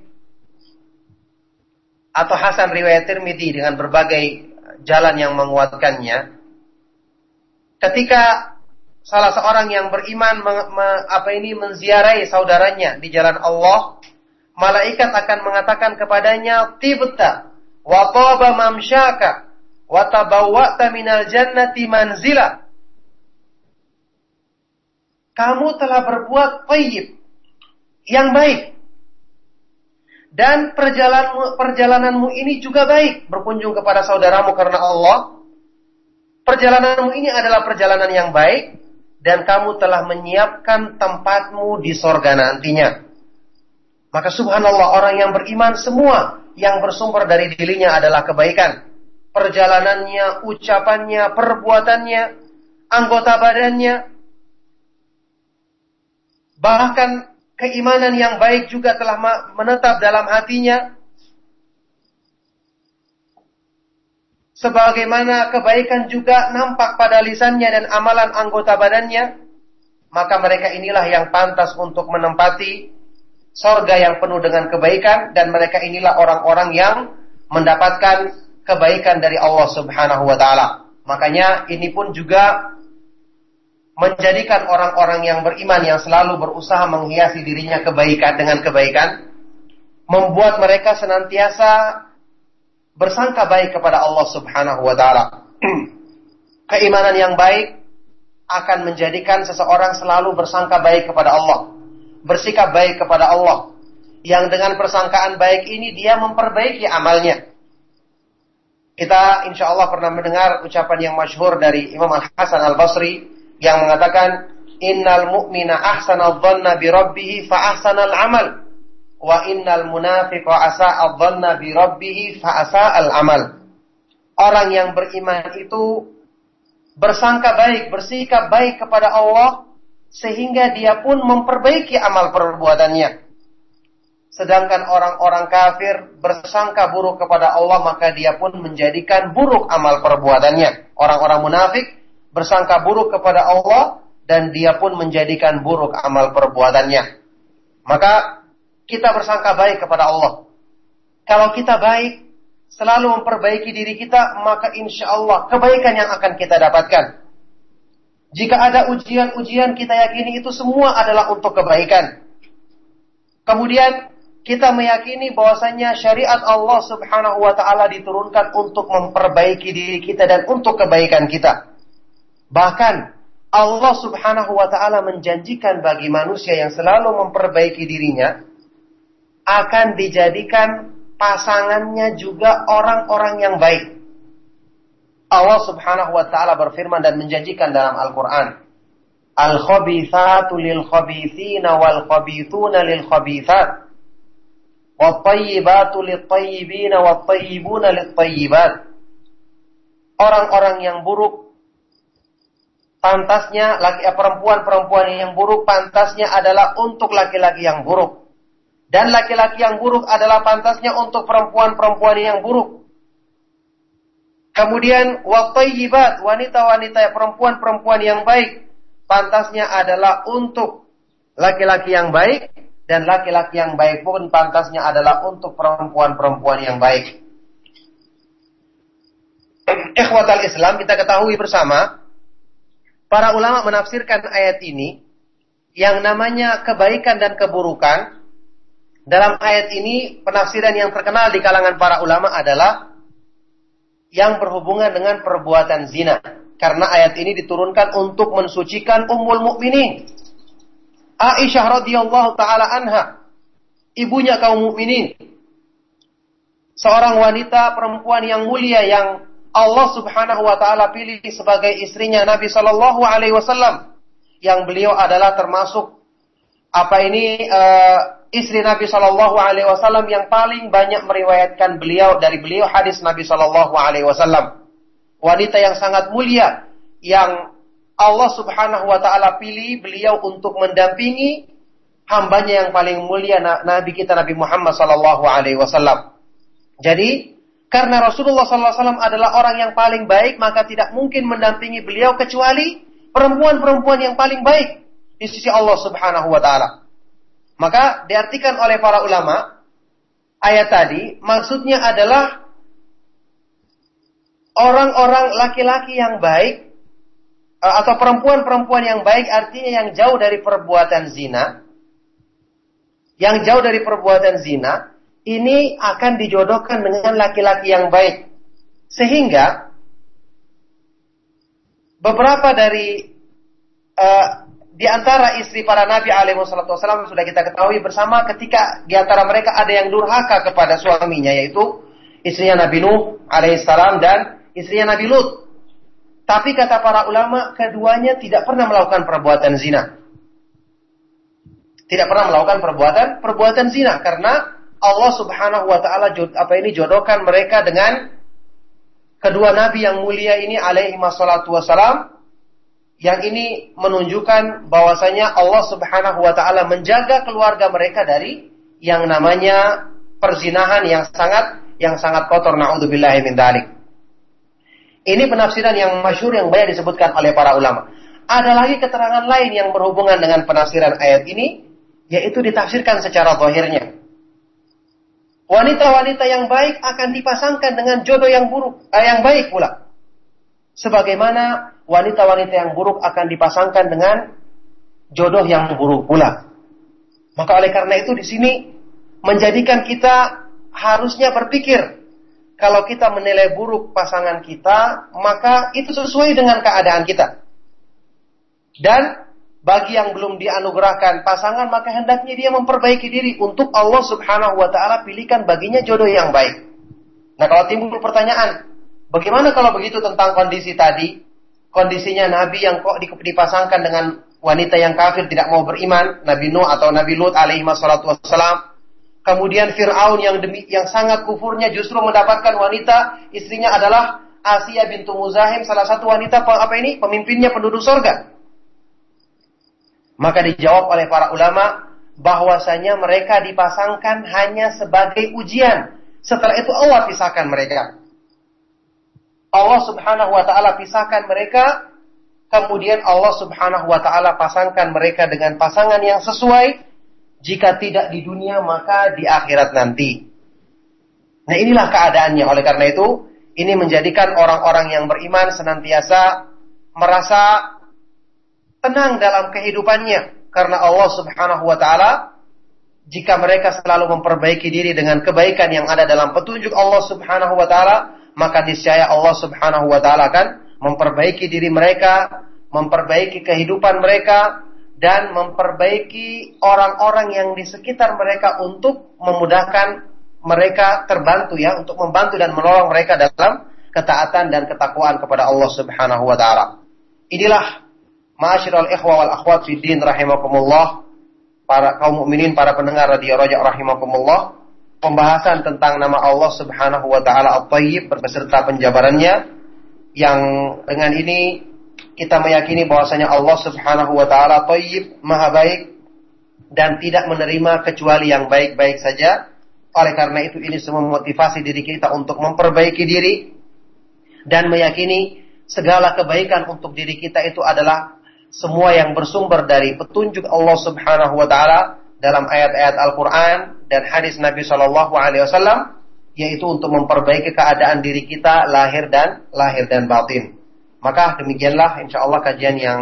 atau Hasan riwayat Tirmidzi dengan berbagai jalan yang menguatkannya ketika salah seorang yang beriman me, me, apa ini menziarahi saudaranya di jalan Allah, malaikat akan mengatakan kepadanya, "Tibta wa taba mamsyaka wa tabawwa'ta minal jannati manzila." Kamu telah berbuat thayyib yang baik. Dan perjalananmu, perjalananmu ini juga baik berkunjung kepada saudaramu karena Allah Perjalananmu ini adalah perjalanan yang baik dan kamu telah menyiapkan tempatmu di sorga nantinya. Maka subhanallah orang yang beriman semua yang bersumber dari dirinya adalah kebaikan. Perjalanannya, ucapannya, perbuatannya, anggota badannya. Bahkan keimanan yang baik juga telah menetap dalam hatinya. Sebagaimana kebaikan juga nampak pada lisannya dan amalan anggota badannya, maka mereka inilah yang pantas untuk menempati sorga yang penuh dengan kebaikan dan mereka inilah orang-orang yang mendapatkan kebaikan dari Allah Subhanahu wa taala. Makanya ini pun juga menjadikan orang-orang yang beriman yang selalu berusaha menghiasi dirinya kebaikan dengan kebaikan membuat mereka senantiasa bersangka baik kepada Allah Subhanahu wa taala. Keimanan yang baik akan menjadikan seseorang selalu bersangka baik kepada Allah, bersikap baik kepada Allah. Yang dengan persangkaan baik ini dia memperbaiki amalnya. Kita insya Allah pernah mendengar ucapan yang masyhur dari Imam Al Hasan Al Basri yang mengatakan, Innal mu'mina ahsanal dhanna bi rabbih fa ahsanal amal wa innal munafiqa asa dhanna bi rabbih fa al amal. Orang yang beriman itu bersangka baik, bersikap baik kepada Allah sehingga dia pun memperbaiki amal perbuatannya. Sedangkan orang-orang kafir bersangka buruk kepada Allah maka dia pun menjadikan buruk amal perbuatannya. Orang-orang munafik bersangka buruk kepada Allah dan dia pun menjadikan buruk amal perbuatannya. Maka kita bersangka baik kepada Allah. Kalau kita baik, selalu memperbaiki diri kita, maka insya Allah kebaikan yang akan kita dapatkan. Jika ada ujian-ujian, kita yakini itu semua adalah untuk kebaikan. Kemudian kita meyakini bahwasanya syariat Allah Subhanahu wa taala diturunkan untuk memperbaiki diri kita dan untuk kebaikan kita. Bahkan Allah Subhanahu wa taala menjanjikan bagi manusia yang selalu memperbaiki dirinya akan dijadikan pasangannya juga orang-orang yang baik. Allah Subhanahu wa taala berfirman dan menjanjikan dalam Al-Qur'an, Al-khabithatu lil khabithina wal khabithuna lil khabithat. Wat-tayyibatu lit tayyibina wat tayyibuna lit tayyibat. Orang-orang yang buruk pantasnya laki perempuan-perempuan yang buruk pantasnya adalah untuk laki-laki yang buruk dan laki-laki yang buruk adalah pantasnya untuk perempuan-perempuan yang buruk. Kemudian wattayyibat, wanita-wanita perempuan-perempuan yang baik, pantasnya adalah untuk laki-laki yang baik dan laki-laki yang baik pun pantasnya adalah untuk perempuan-perempuan yang baik. Ikhwatal Islam kita ketahui bersama para ulama menafsirkan ayat ini yang namanya kebaikan dan keburukan dalam ayat ini penafsiran yang terkenal di kalangan para ulama adalah yang berhubungan dengan perbuatan zina. Karena ayat ini diturunkan untuk mensucikan ummul mukminin. Aisyah radhiyallahu taala anha, ibunya kaum mukminin, seorang wanita perempuan yang mulia yang Allah Subhanahu wa taala pilih sebagai istrinya Nabi sallallahu alaihi wasallam yang beliau adalah termasuk apa ini uh, istri Nabi sallallahu alaihi wasallam yang paling banyak meriwayatkan beliau dari beliau hadis Nabi sallallahu alaihi wasallam. Wanita yang sangat mulia yang Allah Subhanahu wa taala pilih beliau untuk mendampingi hambanya yang paling mulia Nabi kita Nabi Muhammad sallallahu alaihi wasallam. Jadi karena Rasulullah sallallahu alaihi wasallam adalah orang yang paling baik, maka tidak mungkin mendampingi beliau kecuali perempuan-perempuan yang paling baik di sisi Allah Subhanahu wa taala. Maka diartikan oleh para ulama ayat tadi maksudnya adalah orang-orang laki-laki yang baik Eh, atau perempuan-perempuan yang baik artinya yang jauh dari perbuatan zina. Yang jauh dari perbuatan zina ini akan dijodohkan dengan laki-laki yang baik. Sehingga beberapa dari uh, di antara istri para nabi alaihi wasallam sudah kita ketahui bersama ketika di antara mereka ada yang durhaka kepada suaminya yaitu istrinya Nabi Nuh alaihissalam dan istrinya Nabi Lut tapi kata para ulama, keduanya tidak pernah melakukan perbuatan zina. Tidak pernah melakukan perbuatan perbuatan zina karena Allah Subhanahu wa taala apa ini jodohkan mereka dengan kedua nabi yang mulia ini alaihi wassalam yang ini menunjukkan bahwasanya Allah Subhanahu wa taala menjaga keluarga mereka dari yang namanya perzinahan yang sangat yang sangat kotor naudzubillahi min dzalik. Ini penafsiran yang masyur yang banyak disebutkan oleh para ulama. Ada lagi keterangan lain yang berhubungan dengan penafsiran ayat ini, yaitu ditafsirkan secara zahirnya. Wanita-wanita yang baik akan dipasangkan dengan jodoh yang buruk, eh, yang baik pula. Sebagaimana wanita-wanita yang buruk akan dipasangkan dengan jodoh yang buruk pula. Maka oleh karena itu di sini menjadikan kita harusnya berpikir kalau kita menilai buruk pasangan kita, maka itu sesuai dengan keadaan kita. Dan bagi yang belum dianugerahkan pasangan, maka hendaknya dia memperbaiki diri untuk Allah Subhanahu wa taala pilihkan baginya jodoh yang baik. Nah, kalau timbul pertanyaan, bagaimana kalau begitu tentang kondisi tadi? Kondisinya Nabi yang kok dipasangkan dengan wanita yang kafir tidak mau beriman, Nabi Nuh atau Nabi Lut alaihi wassalam Kemudian Fir'aun yang demi yang sangat kufurnya justru mendapatkan wanita istrinya adalah Asia bintu Muzahim salah satu wanita apa ini pemimpinnya penduduk sorga. Maka dijawab oleh para ulama bahwasanya mereka dipasangkan hanya sebagai ujian. Setelah itu Allah pisahkan mereka. Allah Subhanahu wa taala pisahkan mereka, kemudian Allah Subhanahu wa taala pasangkan mereka dengan pasangan yang sesuai jika tidak di dunia, maka di akhirat nanti. Nah inilah keadaannya. Oleh karena itu, ini menjadikan orang-orang yang beriman senantiasa merasa tenang dalam kehidupannya. Karena Allah subhanahu wa ta'ala, jika mereka selalu memperbaiki diri dengan kebaikan yang ada dalam petunjuk Allah subhanahu wa ta'ala, maka niscaya Allah subhanahu wa ta'ala akan memperbaiki diri mereka, memperbaiki kehidupan mereka, dan memperbaiki orang-orang yang di sekitar mereka untuk memudahkan mereka terbantu ya untuk membantu dan menolong mereka dalam ketaatan dan ketakwaan kepada Allah Subhanahu wa taala. Inilah ma'asyiral ikhwa wal akhwat fi din rahimakumullah para kaum mukminin para pendengar radio Raja rahimakumullah pembahasan tentang nama Allah Subhanahu wa taala At-Thayyib beserta penjabarannya yang dengan ini kita meyakini bahwasanya Allah Subhanahu wa taala thayyib, maha baik dan tidak menerima kecuali yang baik-baik saja. Oleh karena itu ini semua motivasi diri kita untuk memperbaiki diri dan meyakini segala kebaikan untuk diri kita itu adalah semua yang bersumber dari petunjuk Allah Subhanahu wa taala dalam ayat-ayat Al-Qur'an dan hadis Nabi Shallallahu alaihi wasallam yaitu untuk memperbaiki keadaan diri kita lahir dan lahir dan batin. Maka demikianlah insya Allah kajian yang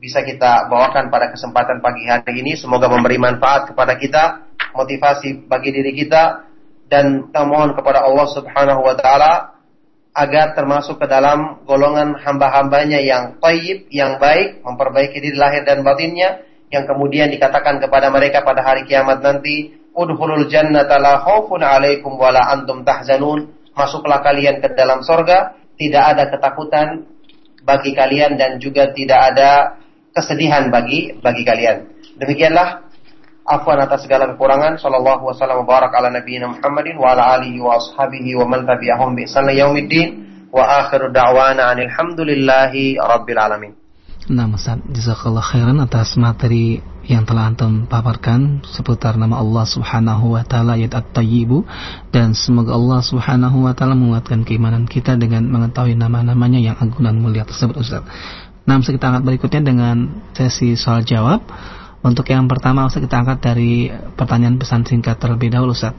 bisa kita bawakan pada kesempatan pagi hari ini. Semoga memberi manfaat kepada kita, motivasi bagi diri kita, dan kita mohon kepada Allah Subhanahu wa Ta'ala agar termasuk ke dalam golongan hamba-hambanya yang taib, yang baik, memperbaiki diri lahir dan batinnya, yang kemudian dikatakan kepada mereka pada hari kiamat nanti, "Udkhulul jannata la khaufun 'alaikum wa la antum tahzanun." Masuklah kalian ke dalam sorga, tidak ada ketakutan bagi kalian dan juga tidak ada kesedihan bagi bagi kalian. Demikianlah afwan atas segala kekurangan. Sallallahu wasallam barak ala nabiyina Muhammadin wa ala alihi wa ashabihi wa man tabi'ahum bi ihsan yaumiddin wa akhiru da'wana alhamdulillahi rabbil alamin. Nah, Ustaz, jazakallah khairan atas materi yang telah antum paparkan seputar nama Allah Subhanahu wa taala yaitu At-Tayyibu dan semoga Allah Subhanahu wa taala menguatkan keimanan kita dengan mengetahui nama-namanya yang agung dan mulia tersebut Ustaz. Nah, kita angkat berikutnya dengan sesi soal jawab. Untuk yang pertama Ustaz kita angkat dari pertanyaan pesan singkat terlebih dahulu Ustaz.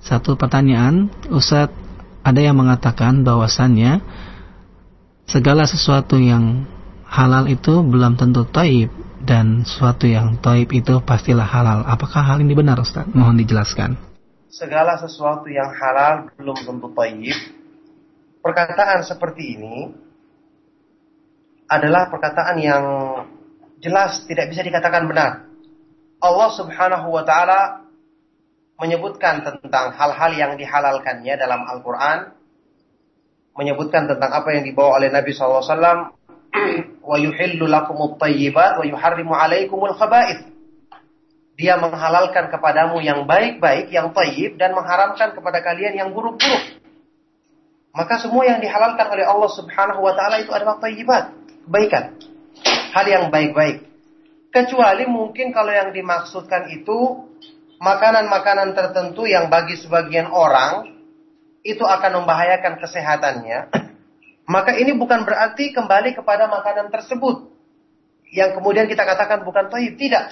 Satu pertanyaan, Ustaz ada yang mengatakan bahwasannya segala sesuatu yang halal itu belum tentu taib dan sesuatu yang taib itu pastilah halal. Apakah hal ini benar Ustaz? Mohon dijelaskan. Segala sesuatu yang halal belum tentu taib. Perkataan seperti ini adalah perkataan yang jelas tidak bisa dikatakan benar. Allah Subhanahu wa taala menyebutkan tentang hal-hal yang dihalalkannya dalam Al-Qur'an, menyebutkan tentang apa yang dibawa oleh Nabi SAW wa yuhillu lakumut tayyibat wa yuharrimu. Dia menghalalkan kepadamu yang baik-baik, yang tayyib dan mengharamkan kepada kalian yang buruk-buruk. Maka semua yang dihalalkan oleh Allah Subhanahu wa taala itu adalah tayyibat, kebaikan. Hal yang baik-baik. Kecuali mungkin kalau yang dimaksudkan itu makanan-makanan tertentu yang bagi sebagian orang itu akan membahayakan kesehatannya maka ini bukan berarti kembali kepada makanan tersebut. Yang kemudian kita katakan bukan tohib. Tidak.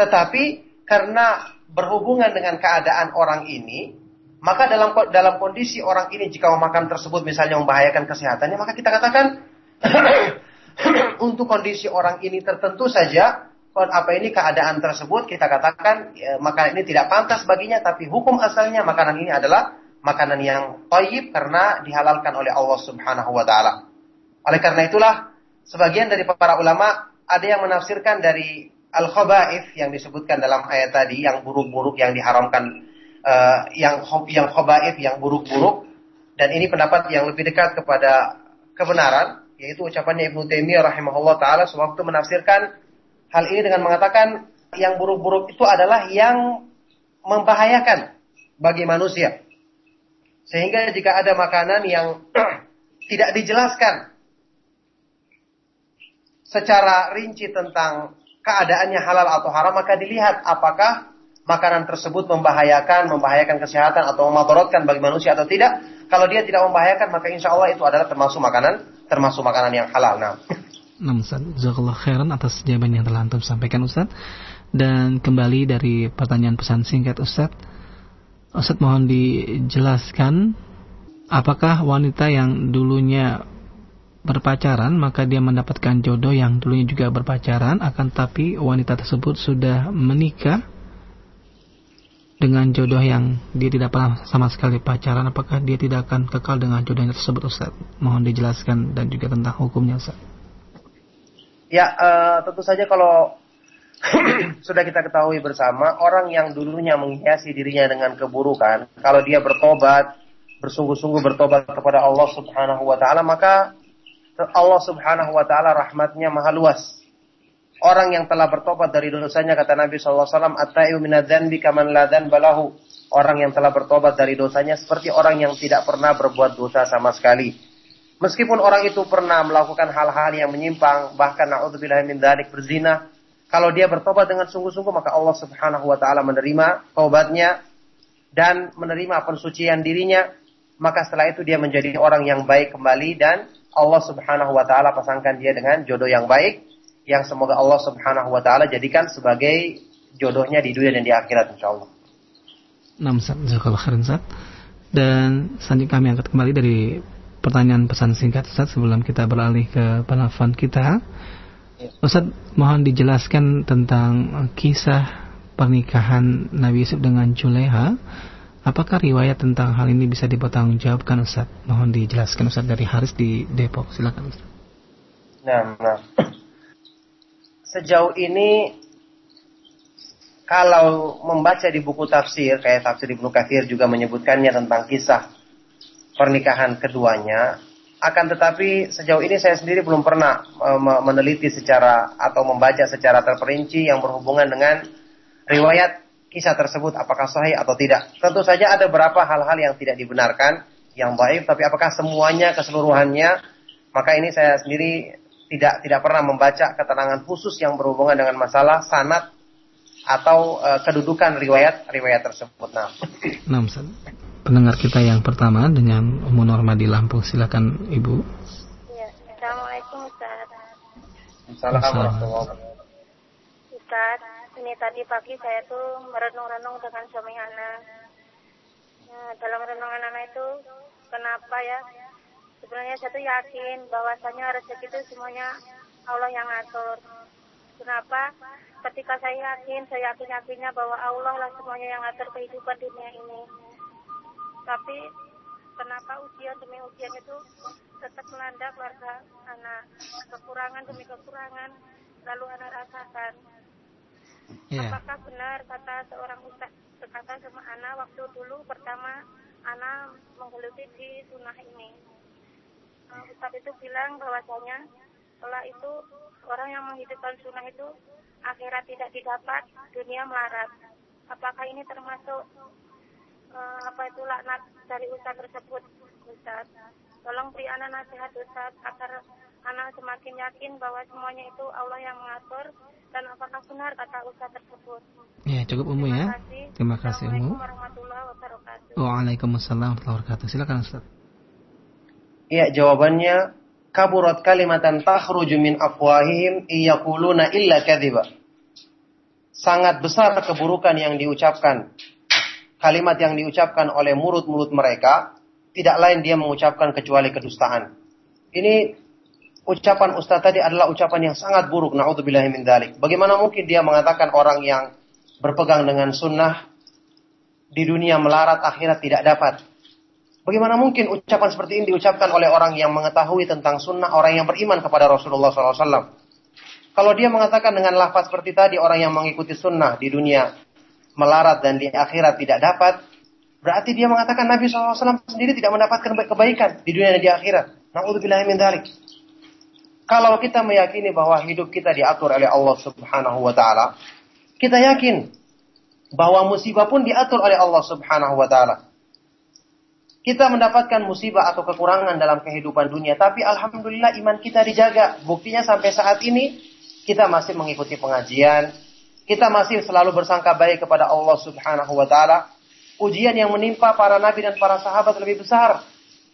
Tetapi karena berhubungan dengan keadaan orang ini, maka dalam dalam kondisi orang ini jika memakan tersebut misalnya membahayakan kesehatannya, maka kita katakan untuk kondisi orang ini tertentu saja apa ini keadaan tersebut kita katakan ya, makanan ini tidak pantas baginya tapi hukum asalnya makanan ini adalah makanan yang toyib karena dihalalkan oleh Allah Subhanahu wa taala. Oleh karena itulah sebagian dari para ulama ada yang menafsirkan dari al khaba'ith yang disebutkan dalam ayat tadi yang buruk-buruk yang diharamkan uh, yang yang khaba'ith yang buruk-buruk dan ini pendapat yang lebih dekat kepada kebenaran yaitu ucapannya Ibnu Taimiyah rahimahullah taala sewaktu menafsirkan hal ini dengan mengatakan yang buruk-buruk itu adalah yang membahayakan bagi manusia sehingga jika ada makanan yang tidak dijelaskan secara rinci tentang keadaannya halal atau haram, maka dilihat apakah makanan tersebut membahayakan, membahayakan kesehatan atau memadaratkan bagi manusia atau tidak. Kalau dia tidak membahayakan, maka insya Allah itu adalah termasuk makanan, termasuk makanan yang halal. Nah, nah Ustaz, Jazakallah khairan atas jawaban yang telah Antum sampaikan Ustaz. Dan kembali dari pertanyaan pesan singkat Ustaz. Ustaz mohon dijelaskan apakah wanita yang dulunya berpacaran maka dia mendapatkan jodoh yang dulunya juga berpacaran akan tapi wanita tersebut sudah menikah dengan jodoh yang dia tidak pernah sama sekali pacaran? Apakah dia tidak akan kekal dengan jodohnya tersebut Ustaz mohon dijelaskan dan juga tentang hukumnya Ustaz ya uh, tentu saja kalau sudah kita ketahui bersama, orang yang dulunya menghiasi dirinya dengan keburukan, kalau dia bertobat, bersungguh-sungguh bertobat kepada Allah Subhanahu wa taala, maka Allah Subhanahu wa taala rahmatnya maha luas. Orang yang telah bertobat dari dosanya kata Nabi sallallahu alaihi wasallam, "At-ta'ibu minadz-dzanbi kaman la balahu." Orang yang telah bertobat dari dosanya seperti orang yang tidak pernah berbuat dosa sama sekali. Meskipun orang itu pernah melakukan hal-hal yang menyimpang, bahkan naudzubillah min berzina, kalau dia bertobat dengan sungguh-sungguh maka Allah Subhanahu wa taala menerima taubatnya dan menerima pensucian dirinya. Maka setelah itu dia menjadi orang yang baik kembali dan Allah Subhanahu wa taala pasangkan dia dengan jodoh yang baik yang semoga Allah Subhanahu wa taala jadikan sebagai jodohnya di dunia dan di akhirat insyaallah. Nam Dan selanjutnya kami angkat kembali dari pertanyaan pesan singkat Ustaz sebelum kita beralih ke penelpon kita. Ustaz, mohon dijelaskan tentang kisah pernikahan Nabi Yusuf dengan Juleha. Apakah riwayat tentang hal ini bisa dipertanggungjawabkan Ustaz? Mohon dijelaskan Ustaz dari Haris di Depok. Silakan Ustaz. Nah, nah. Sejauh ini kalau membaca di buku tafsir kayak tafsir Ibnu Katsir juga menyebutkannya tentang kisah pernikahan keduanya akan tetapi sejauh ini saya sendiri belum pernah meneliti secara atau membaca secara terperinci yang berhubungan dengan riwayat kisah tersebut apakah sahih atau tidak. Tentu saja ada beberapa hal-hal yang tidak dibenarkan, yang baik, tapi apakah semuanya keseluruhannya? Maka ini saya sendiri tidak tidak pernah membaca keterangan khusus yang berhubungan dengan masalah sanat atau uh, kedudukan riwayat-riwayat tersebut. Nah. Pendengar kita yang pertama dengan Umu Norma di Lampung. Silakan Ibu. Ya, Assalamualaikum Ustaz. Assalamualaikum Ustaz, ini tadi pagi saya tuh merenung-renung dengan suami anak. Nah, dalam renungan anak itu kenapa ya? Sebenarnya saya tuh yakin bahwasanya rezeki itu semuanya Allah yang atur. Kenapa? Ketika saya yakin, saya yakin-yakinnya bahwa Allah lah semuanya yang atur kehidupan dunia ini tapi kenapa ujian demi ujian itu tetap melanda keluarga anak? Kekurangan demi kekurangan lalu anak rasakan. Yeah. apakah benar kata seorang ustaz berkata sama anak waktu dulu pertama anak menggeluti di sunnah ini? Uh, ustaz itu bilang bahwasanya setelah itu orang yang menghidupkan sunnah itu akhirat tidak didapat dunia melarat. Apakah ini termasuk uh, apa itu laknat dari ustaz tersebut ustaz tolong beri anak nasihat ustaz agar anak semakin yakin bahwa semuanya itu Allah yang mengatur dan apakah benar kata ustaz tersebut. Ya cukup umum ya. Terima kasih. Umum Waalaikumsalam warahmatullahi wabarakatuh. Silakan ustaz Iya jawabannya kaburat kalimatan takhruju min afwahihim iyaquluna illa kadhiba. Sangat besar keburukan yang diucapkan kalimat yang diucapkan oleh mulut-mulut mereka tidak lain dia mengucapkan kecuali kedustaan. Ini ucapan Ustaz tadi adalah ucapan yang sangat buruk. Naudzubillahi min dalik. Bagaimana mungkin dia mengatakan orang yang berpegang dengan sunnah di dunia melarat akhirat tidak dapat? Bagaimana mungkin ucapan seperti ini diucapkan oleh orang yang mengetahui tentang sunnah, orang yang beriman kepada Rasulullah SAW? Kalau dia mengatakan dengan lafaz seperti tadi, orang yang mengikuti sunnah di dunia melarat dan di akhirat tidak dapat, berarti dia mengatakan Nabi SAW sendiri tidak mendapatkan kebaikan di dunia dan di akhirat. Kalau kita meyakini bahwa hidup kita diatur oleh Allah Subhanahu wa taala, kita yakin bahwa musibah pun diatur oleh Allah Subhanahu wa taala. Kita mendapatkan musibah atau kekurangan dalam kehidupan dunia, tapi alhamdulillah iman kita dijaga. Buktinya sampai saat ini kita masih mengikuti pengajian, kita masih selalu bersangka baik kepada Allah Subhanahu wa taala. Ujian yang menimpa para nabi dan para sahabat lebih besar.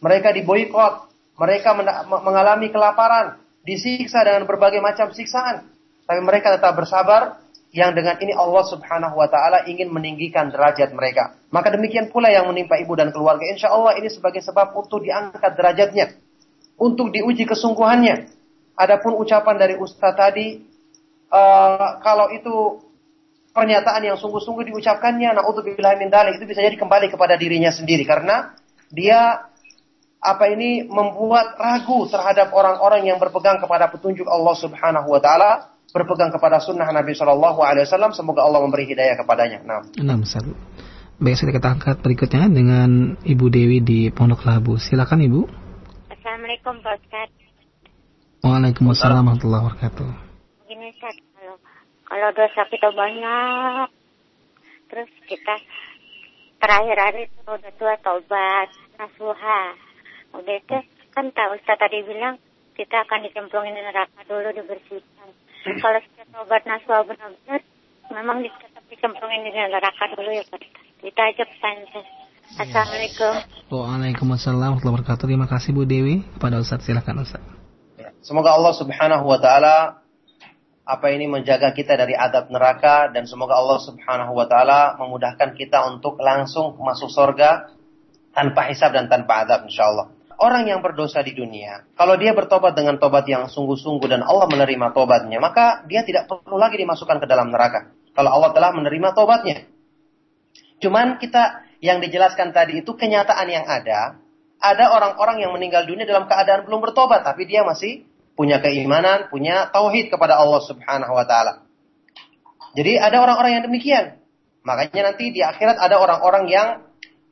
Mereka diboikot, mereka mengalami kelaparan, disiksa dengan berbagai macam siksaan. Tapi mereka tetap bersabar yang dengan ini Allah Subhanahu wa taala ingin meninggikan derajat mereka. Maka demikian pula yang menimpa ibu dan keluarga. Insya Allah ini sebagai sebab untuk diangkat derajatnya, untuk diuji kesungguhannya. Adapun ucapan dari Ustaz tadi uh, kalau itu pernyataan yang sungguh-sungguh diucapkannya, naudzubillah min dalik, itu bisa jadi kembali kepada dirinya sendiri karena dia apa ini membuat ragu terhadap orang-orang yang berpegang kepada petunjuk Allah Subhanahu wa taala, berpegang kepada sunnah Nabi Shallallahu alaihi wasallam, semoga Allah memberi hidayah kepadanya. Nah. Nah, Baik, saya kita angkat berikutnya dengan Ibu Dewi di Pondok Labu. Silakan Ibu. Assalamualaikum Pak Ustaz. Waalaikumsalam warahmatullahi wabarakatuh kalau dosa kita banyak terus kita terakhir hari itu udah tua taubat nasuha udah itu kan tahu Ustaz tadi bilang kita akan dicemplungin di neraka dulu dibersihkan kalau kita taubat nasuha benar-benar memang tetap dicemplungin di neraka dulu ya Pak kita aja pesan Assalamualaikum. Waalaikumsalam warahmatullahi wabarakatuh. Terima kasih Bu Dewi. Kepada Ustaz silakan Ustaz. Semoga Allah Subhanahu wa taala apa ini menjaga kita dari adab neraka dan semoga Allah Subhanahu wa taala memudahkan kita untuk langsung masuk surga tanpa hisab dan tanpa adab insyaallah. Orang yang berdosa di dunia, kalau dia bertobat dengan tobat yang sungguh-sungguh dan Allah menerima tobatnya, maka dia tidak perlu lagi dimasukkan ke dalam neraka. Kalau Allah telah menerima tobatnya. Cuman kita yang dijelaskan tadi itu kenyataan yang ada, ada orang-orang yang meninggal dunia dalam keadaan belum bertobat, tapi dia masih punya keimanan, punya tauhid kepada Allah Subhanahu wa taala. Jadi ada orang-orang yang demikian. Makanya nanti di akhirat ada orang-orang yang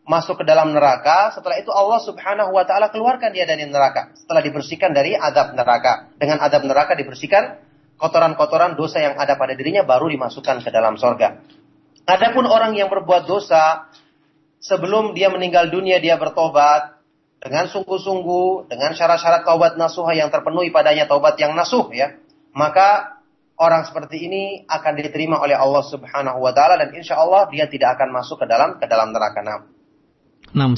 masuk ke dalam neraka. Setelah itu Allah Subhanahu wa taala keluarkan dia dari neraka. Setelah dibersihkan dari adab neraka. Dengan adab neraka dibersihkan kotoran-kotoran dosa yang ada pada dirinya baru dimasukkan ke dalam sorga. Adapun orang yang berbuat dosa sebelum dia meninggal dunia dia bertobat dengan sungguh-sungguh dengan syarat-syarat taubat nasuha yang terpenuhi padanya taubat yang nasuh ya. Maka orang seperti ini akan diterima oleh Allah Subhanahu wa taala dan insya Allah dia tidak akan masuk ke dalam ke dalam neraka. Nah, Nah,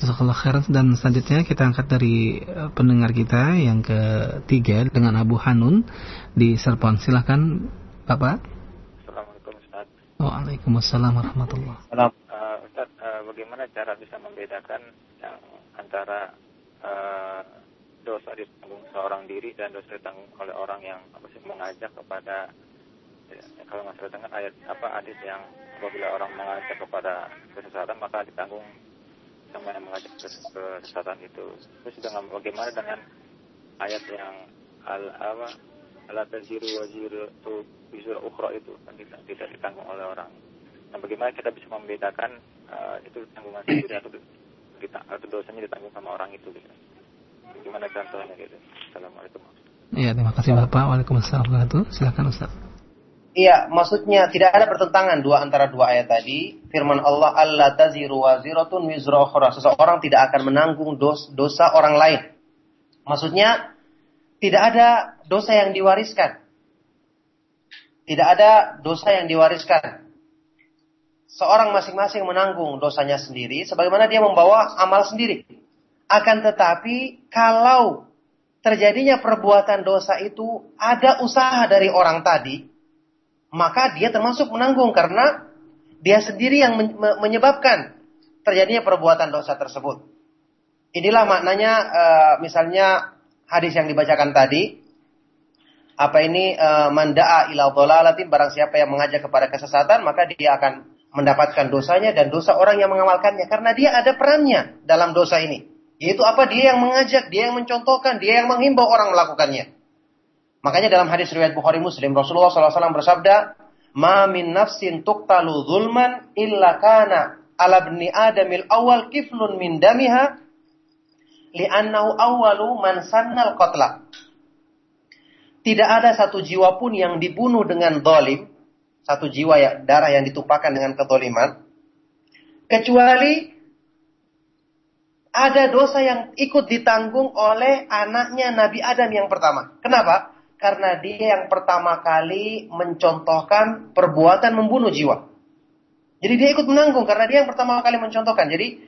Jazakallah dan selanjutnya kita angkat dari eh, pendengar kita yang ketiga dengan Abu Hanun di Serpon. Silahkan Bapak. Assalamualaikum Ustaz. Waalaikumsalam warahmatullahi wabarakatuh. Uh, Ustaz, uh, bagaimana cara bisa membedakan yang antara uh, dosa ditanggung seorang diri dan dosa ditanggung oleh orang yang apa sih mengajak kepada ya, kalau nggak salah dengan ayat apa hadis yang apabila orang mengajak kepada kesesatan maka ditanggung sama yang mengajak ke kesesatan itu. Terus dengan bagaimana dengan ayat yang al apa ala taziru waziru itu bisa ukhra itu kan tidak, tidak ditanggung oleh orang. Nah, bagaimana kita bisa membedakan uh, itu tanggungan sendiri atau atau dosanya ditanggung sama orang itu gitu. Gimana contohnya gitu. Assalamualaikum. Iya, terima kasih Bapak. Waalaikumsalam warahmatullahi Silakan Ustaz. Iya, maksudnya tidak ada pertentangan dua antara dua ayat tadi. Firman Allah, Allah taziru waziratun wizra ukhra. Seseorang tidak akan menanggung dos, dosa orang lain. Maksudnya, tidak ada dosa yang diwariskan. Tidak ada dosa yang diwariskan. Seorang masing-masing menanggung dosanya sendiri, sebagaimana dia membawa amal sendiri. Akan tetapi, kalau terjadinya perbuatan dosa itu ada usaha dari orang tadi, maka dia termasuk menanggung karena dia sendiri yang menyebabkan terjadinya perbuatan dosa tersebut. Inilah maknanya uh, misalnya hadis yang dibacakan tadi. Apa ini uh, manda'a ila dhalalatin barang siapa yang mengajak kepada kesesatan maka dia akan mendapatkan dosanya dan dosa orang yang mengamalkannya karena dia ada perannya dalam dosa ini. Yaitu apa? Dia yang mengajak, dia yang mencontohkan, dia yang menghimbau orang melakukannya. Makanya dalam hadis riwayat Bukhari Muslim Rasulullah SAW bersabda, "Ma min nafsin tuqtalu zulman illa kana ala ibni adamil awal kiflun min damiha li'annahu awalu man sannal qatla." Tidak ada satu jiwa pun yang dibunuh dengan dolim, satu jiwa ya, darah yang ditumpahkan dengan kedoliman, kecuali ada dosa yang ikut ditanggung oleh anaknya Nabi Adam yang pertama. Kenapa? karena dia yang pertama kali mencontohkan perbuatan membunuh jiwa. Jadi dia ikut menanggung karena dia yang pertama kali mencontohkan. Jadi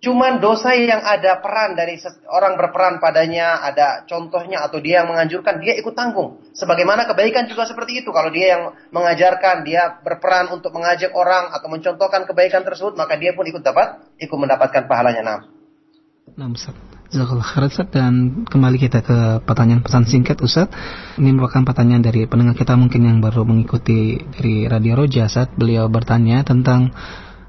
cuman dosa yang ada peran dari orang berperan padanya, ada contohnya atau dia yang menganjurkan, dia ikut tanggung. Sebagaimana kebaikan juga seperti itu. Kalau dia yang mengajarkan, dia berperan untuk mengajak orang atau mencontohkan kebaikan tersebut, maka dia pun ikut dapat, ikut mendapatkan pahalanya. Nah. Nah, Ustaz dan kembali kita ke pertanyaan pesan singkat Ustaz. Ini merupakan pertanyaan dari pendengar kita mungkin yang baru mengikuti dari Radio Roja saat beliau bertanya tentang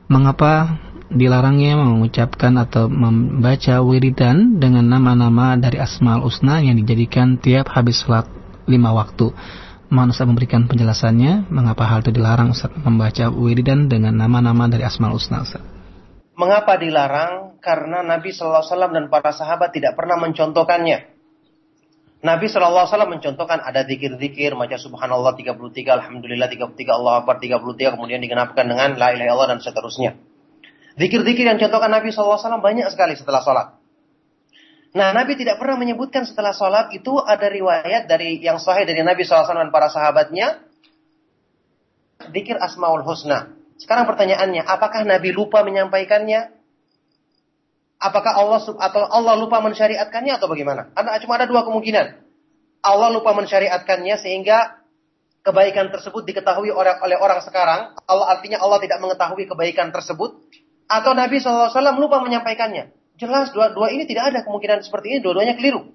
mengapa dilarangnya mengucapkan atau membaca wiridan dengan nama-nama dari Asmaul Husna yang dijadikan tiap habis sholat lima waktu. Mohon Ustaz memberikan penjelasannya mengapa hal itu dilarang Ustaz membaca wiridan dengan nama-nama dari Asmaul Husna Ustaz. Mengapa dilarang? Karena Nabi Shallallahu Alaihi Wasallam dan para sahabat tidak pernah mencontohkannya. Nabi Shallallahu Alaihi Wasallam mencontohkan ada zikir-zikir macam Subhanallah 33, Alhamdulillah 33, Allah Akbar 33, kemudian digenapkan dengan La ilaha illallah dan seterusnya. Zikir-zikir yang contohkan Nabi Wasallam banyak sekali setelah sholat. Nah, Nabi tidak pernah menyebutkan setelah sholat itu ada riwayat dari yang sahih dari Nabi SAW dan para sahabatnya. Zikir Asmaul Husna. Sekarang pertanyaannya, apakah Nabi lupa menyampaikannya? Apakah Allah atau Allah lupa mensyariatkannya atau bagaimana? Ada cuma ada dua kemungkinan. Allah lupa mensyariatkannya sehingga kebaikan tersebut diketahui oleh, oleh orang sekarang. Allah artinya Allah tidak mengetahui kebaikan tersebut. Atau Nabi SAW lupa menyampaikannya. Jelas dua-dua ini tidak ada kemungkinan seperti ini. Dua-duanya keliru.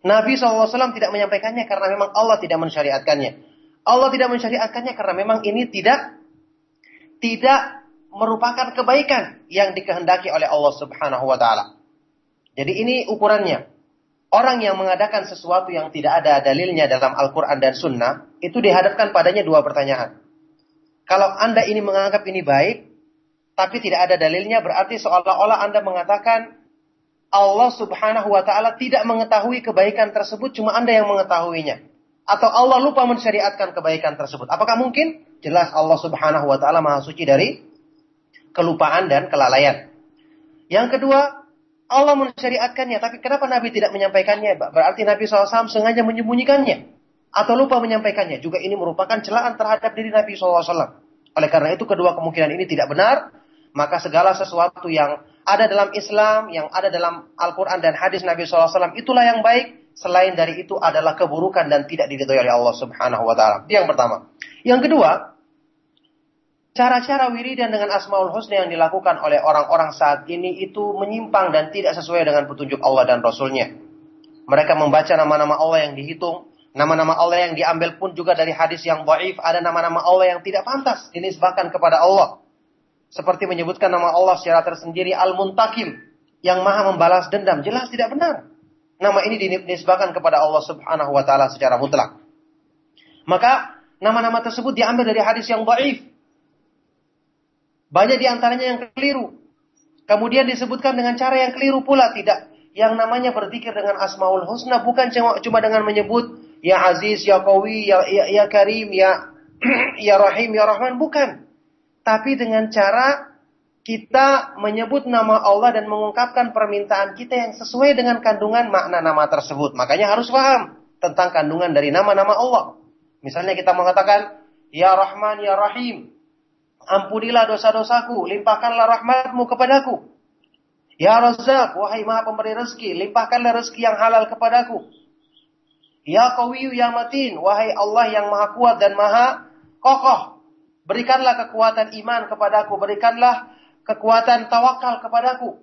Nabi SAW tidak menyampaikannya karena memang Allah tidak mensyariatkannya. Allah tidak mensyariatkannya karena memang ini tidak tidak merupakan kebaikan yang dikehendaki oleh Allah Subhanahu wa taala. Jadi ini ukurannya. orang yang mengadakan sesuatu yang tidak ada dalilnya dalam Al-Quran dan Sunnah, itu dihadapkan padanya dua pertanyaan. Kalau Anda ini menganggap ini baik, tapi tidak ada dalilnya, berarti seolah-olah Anda mengatakan Allah subhanahu wa ta'ala tidak mengetahui kebaikan tersebut, cuma Anda yang mengetahuinya. Atau Allah lupa mensyariatkan kebaikan tersebut. Apakah mungkin? Jelas Allah subhanahu wa ta'ala maha suci dari kelupaan dan kelalaian. Yang kedua, Allah mensyariatkannya, tapi kenapa Nabi tidak menyampaikannya? Berarti Nabi SAW sengaja menyembunyikannya. Atau lupa menyampaikannya. Juga ini merupakan celaan terhadap diri Nabi SAW. Oleh karena itu kedua kemungkinan ini tidak benar. Maka segala sesuatu yang ada dalam Islam, yang ada dalam Al-Quran dan hadis Nabi SAW, itulah yang baik. Selain dari itu adalah keburukan dan tidak diridhoi oleh Allah Subhanahu wa taala. Yang pertama. Yang kedua, Cara-cara wiridan dengan Asmaul Husna yang dilakukan oleh orang-orang saat ini itu menyimpang dan tidak sesuai dengan petunjuk Allah dan Rasulnya. Mereka membaca nama-nama Allah yang dihitung, nama-nama Allah yang diambil pun juga dari hadis yang baif, ada nama-nama Allah yang tidak pantas dinisbahkan kepada Allah. Seperti menyebutkan nama Allah secara tersendiri Al-Muntakim, yang maha membalas dendam. Jelas tidak benar. Nama ini dinisbahkan kepada Allah subhanahu wa ta'ala secara mutlak. Maka nama-nama tersebut diambil dari hadis yang baif banyak di antaranya yang keliru. Kemudian disebutkan dengan cara yang keliru pula tidak. Yang namanya berzikir dengan Asmaul Husna bukan cuma, dengan menyebut Ya Aziz, Ya Qawi, Ya, ya, ya Karim, Ya, ya Rahim, Ya Rahman. Bukan. Tapi dengan cara kita menyebut nama Allah dan mengungkapkan permintaan kita yang sesuai dengan kandungan makna nama tersebut. Makanya harus paham tentang kandungan dari nama-nama Allah. Misalnya kita mengatakan, Ya Rahman, Ya Rahim. Ampunilah dosa-dosaku, limpahkanlah rahmatmu kepadaku. Ya Razak, wahai maha pemberi rezeki, limpahkanlah rezeki yang halal kepadaku. Ya Qawiyu ya Matin, wahai Allah yang maha kuat dan maha kokoh. Berikanlah kekuatan iman kepadaku, berikanlah kekuatan tawakal kepadaku.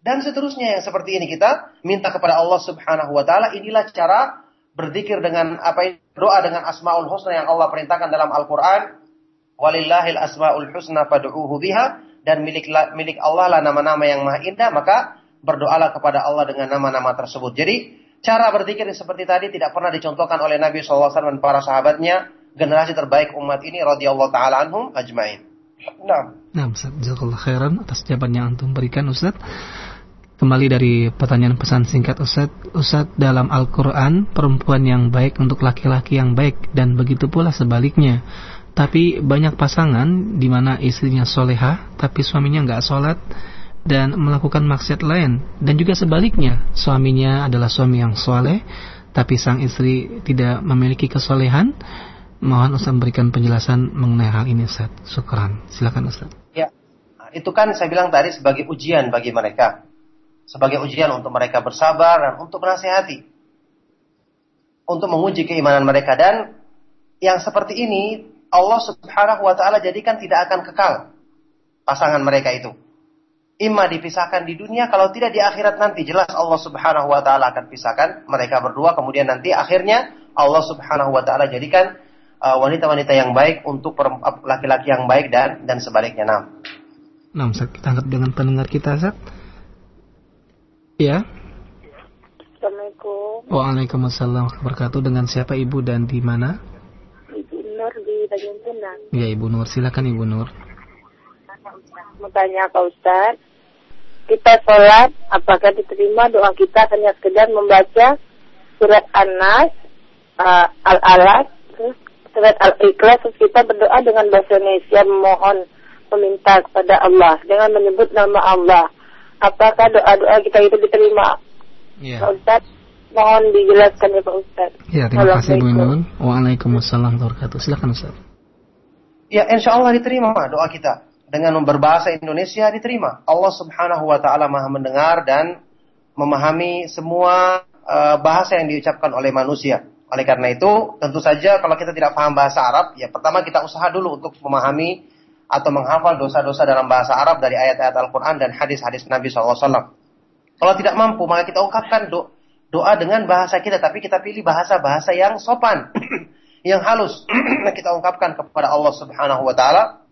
Dan seterusnya yang seperti ini kita minta kepada Allah Subhanahu wa taala. Inilah cara berzikir dengan apa doa dengan asmaul husna yang Allah perintahkan dalam Al-Qur'an walillahil asmaul husna fad'uuhu biha dan milik milik Allah lah nama-nama yang maha indah maka berdoalah kepada Allah dengan nama-nama tersebut. Jadi cara berzikir seperti tadi tidak pernah dicontohkan oleh Nabi SAW dan para sahabatnya generasi terbaik umat ini radhiyallahu taala anhum ajmain. Nah. Nah, Ustaz, jazakallah khairan atas jawaban yang antum berikan Ustaz. Kembali dari pertanyaan pesan singkat Ustaz, Ustaz dalam Al-Quran perempuan yang baik untuk laki-laki yang baik dan begitu pula sebaliknya. Tapi banyak pasangan di mana istrinya soleha, tapi suaminya nggak sholat dan melakukan maksiat lain. Dan juga sebaliknya, suaminya adalah suami yang soleh, tapi sang istri tidak memiliki kesolehan. Mohon Ustaz memberikan penjelasan mengenai hal ini Ustaz. Syukran. Silakan Ustaz. Ya, itu kan saya bilang tadi sebagai ujian bagi mereka. Sebagai ujian untuk mereka bersabar dan untuk menasihati. Untuk menguji keimanan mereka. Dan yang seperti ini Allah Subhanahu wa taala jadikan tidak akan kekal pasangan mereka itu. Ima dipisahkan di dunia kalau tidak di akhirat nanti jelas Allah Subhanahu wa taala akan pisahkan mereka berdua kemudian nanti akhirnya Allah Subhanahu wa taala jadikan wanita-wanita uh, yang baik untuk laki-laki yang baik dan dan sebaliknya. Nah. Nah, Ustaz, kita angkat dengan pendengar kita, Ustaz. Ya. Assalamualaikum. Waalaikumsalam wabarakatuh. Dengan siapa Ibu dan di mana? bagian Pinang. Ya Ibu Nur, silakan Ibu Nur. Mau tanya Pak Ustaz, kita sholat, apakah diterima doa kita hanya sekedar membaca surat An-Nas, uh, Al-Alaq, surat Al-Ikhlas, kita berdoa dengan bahasa Indonesia memohon meminta kepada Allah dengan menyebut nama Allah. Apakah doa-doa kita itu diterima? Ya. Pak Ustaz, mohon dijelaskan ya Pak Ustaz. Ya, terima kasih Bu Nun. Waalaikumsalam warahmatullahi wabarakatuh. Silakan Ustaz. Ya, insya Allah diterima doa kita. Dengan berbahasa Indonesia diterima. Allah subhanahu wa ta'ala maha mendengar dan memahami semua uh, bahasa yang diucapkan oleh manusia. Oleh karena itu, tentu saja kalau kita tidak paham bahasa Arab, ya pertama kita usaha dulu untuk memahami atau menghafal dosa-dosa dalam bahasa Arab dari ayat-ayat Al-Quran dan hadis-hadis Nabi SAW. Kalau tidak mampu, maka kita ungkapkan do doa dengan bahasa kita, tapi kita pilih bahasa-bahasa yang sopan. yang halus kita ungkapkan kepada Allah Subhanahu wa taala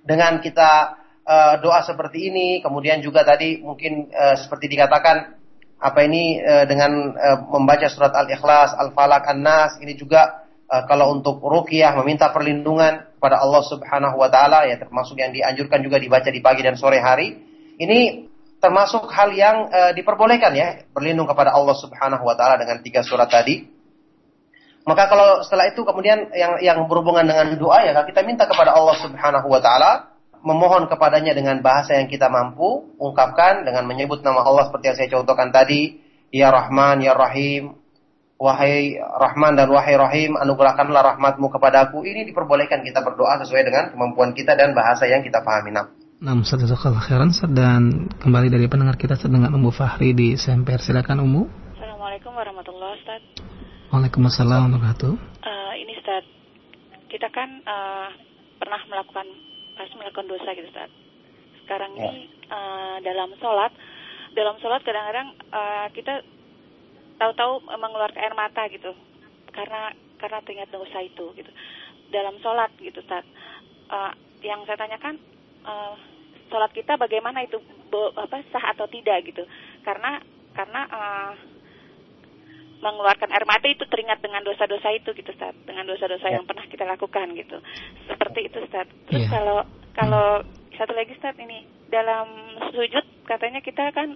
dengan kita uh, doa seperti ini kemudian juga tadi mungkin uh, seperti dikatakan apa ini uh, dengan uh, membaca surat Al-Ikhlas, Al-Falaq, An-Nas ini juga uh, kalau untuk ruqyah meminta perlindungan kepada Allah Subhanahu wa taala ya termasuk yang dianjurkan juga dibaca di pagi dan sore hari. Ini termasuk hal yang uh, diperbolehkan ya, berlindung kepada Allah Subhanahu wa taala dengan tiga surat tadi. Maka kalau setelah itu kemudian yang yang berhubungan dengan doa ya kita minta kepada Allah Subhanahu wa taala memohon kepadanya dengan bahasa yang kita mampu ungkapkan dengan menyebut nama Allah seperti yang saya contohkan tadi, Ya Rahman, Ya Rahim, wahai Rahman dan wahai Rahim, anugerahkanlah rahmatmu kepadaku. Ini diperbolehkan kita berdoa sesuai dengan kemampuan kita dan bahasa yang kita pahami. Nah, Ustaz khairan dan kembali dari pendengar kita dengan Ummu Fahri di Semper. Silakan Ummu. Assalamualaikum warahmatullahi wabarakatuh. Waalaikumsalam warahmatullahi wabarakatuh. Uh, ini Ustaz, kita kan uh, pernah melakukan pasti melakukan dosa gitu Ustaz. Sekarang ya. ini uh, dalam sholat, dalam sholat kadang-kadang uh, kita tahu-tahu mengeluarkan air mata gitu, karena karena teringat dosa itu gitu. Dalam sholat gitu Ustaz. Uh, yang saya tanyakan, uh, sholat kita bagaimana itu bo, apa sah atau tidak gitu? Karena karena uh, mengeluarkan air mata itu teringat dengan dosa-dosa itu gitu Ustaz, dengan dosa-dosa ya. yang pernah kita lakukan gitu. Seperti itu Ustaz. Terus yeah. kalau kalau hmm. satu lagi Ustaz ini dalam sujud katanya kita kan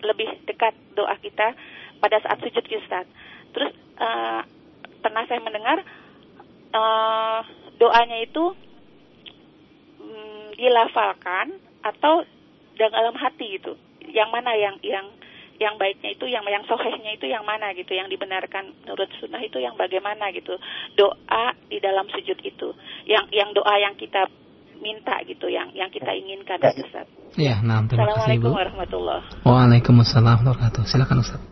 lebih dekat doa kita pada saat sujud gitu Ustaz. Terus uh, pernah saya mendengar uh, doanya itu um, dilafalkan atau dalam hati gitu. Yang mana yang yang yang baiknya itu yang yang sohehnya itu yang mana gitu yang dibenarkan menurut sunnah itu yang bagaimana gitu doa di dalam sujud itu yang yang doa yang kita minta gitu yang yang kita inginkan ya. Ustaz. Iya, nah, terima kasih Ibu. warahmatullahi Waalaikumsalam warahmatullahi Silakan Ustaz.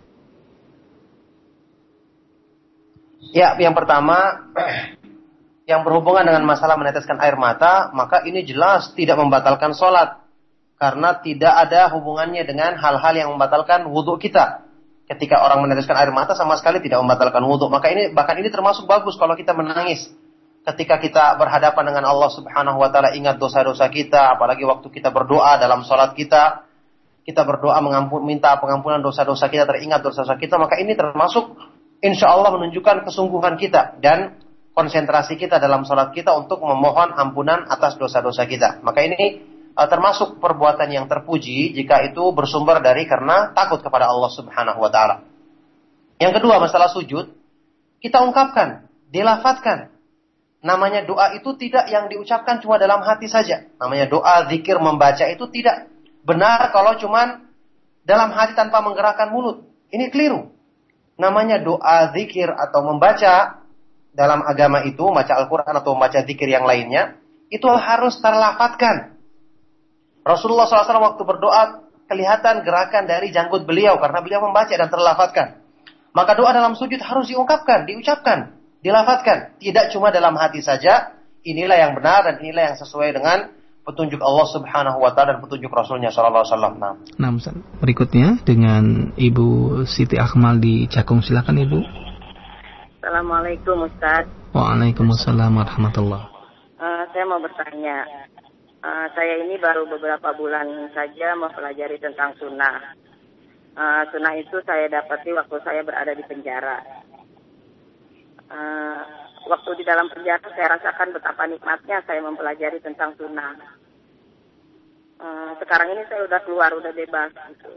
Ya, yang pertama yang berhubungan dengan masalah meneteskan air mata, maka ini jelas tidak membatalkan sholat karena tidak ada hubungannya dengan hal-hal yang membatalkan wudhu kita. Ketika orang meneteskan air mata sama sekali tidak membatalkan wudhu. Maka ini bahkan ini termasuk bagus kalau kita menangis. Ketika kita berhadapan dengan Allah Subhanahu Wa Taala ingat dosa-dosa kita, apalagi waktu kita berdoa dalam sholat kita, kita berdoa mengampun, minta pengampunan dosa-dosa kita, teringat dosa-dosa kita, maka ini termasuk insya Allah menunjukkan kesungguhan kita dan konsentrasi kita dalam sholat kita untuk memohon ampunan atas dosa-dosa kita. Maka ini termasuk perbuatan yang terpuji jika itu bersumber dari karena takut kepada Allah Subhanahu wa taala. Yang kedua masalah sujud, kita ungkapkan, dilafatkan. Namanya doa itu tidak yang diucapkan cuma dalam hati saja. Namanya doa, zikir, membaca itu tidak benar kalau cuma dalam hati tanpa menggerakkan mulut. Ini keliru. Namanya doa, zikir atau membaca dalam agama itu, membaca Al-Quran atau membaca zikir yang lainnya, itu harus terlafatkan Rasulullah SAW waktu berdoa kelihatan gerakan dari janggut beliau karena beliau membaca dan terlafatkan. Maka doa dalam sujud harus diungkapkan, diucapkan, dilafatkan. Tidak cuma dalam hati saja. Inilah yang benar dan inilah yang sesuai dengan petunjuk Allah Subhanahu wa taala dan petunjuk Rasulnya sallallahu alaihi wasallam. Nah, nah berikutnya dengan Ibu Siti Akmal di Cakung silakan Ibu. Assalamualaikum Ustaz. Waalaikumsalam warahmatullah. Uh, saya mau bertanya, Uh, saya ini baru beberapa bulan saja mempelajari tentang sunnah. Uh, sunnah itu saya dapati waktu saya berada di penjara. Uh, waktu di dalam penjara saya rasakan betapa nikmatnya saya mempelajari tentang sunnah. Uh, sekarang ini saya udah keluar, udah bebas gitu.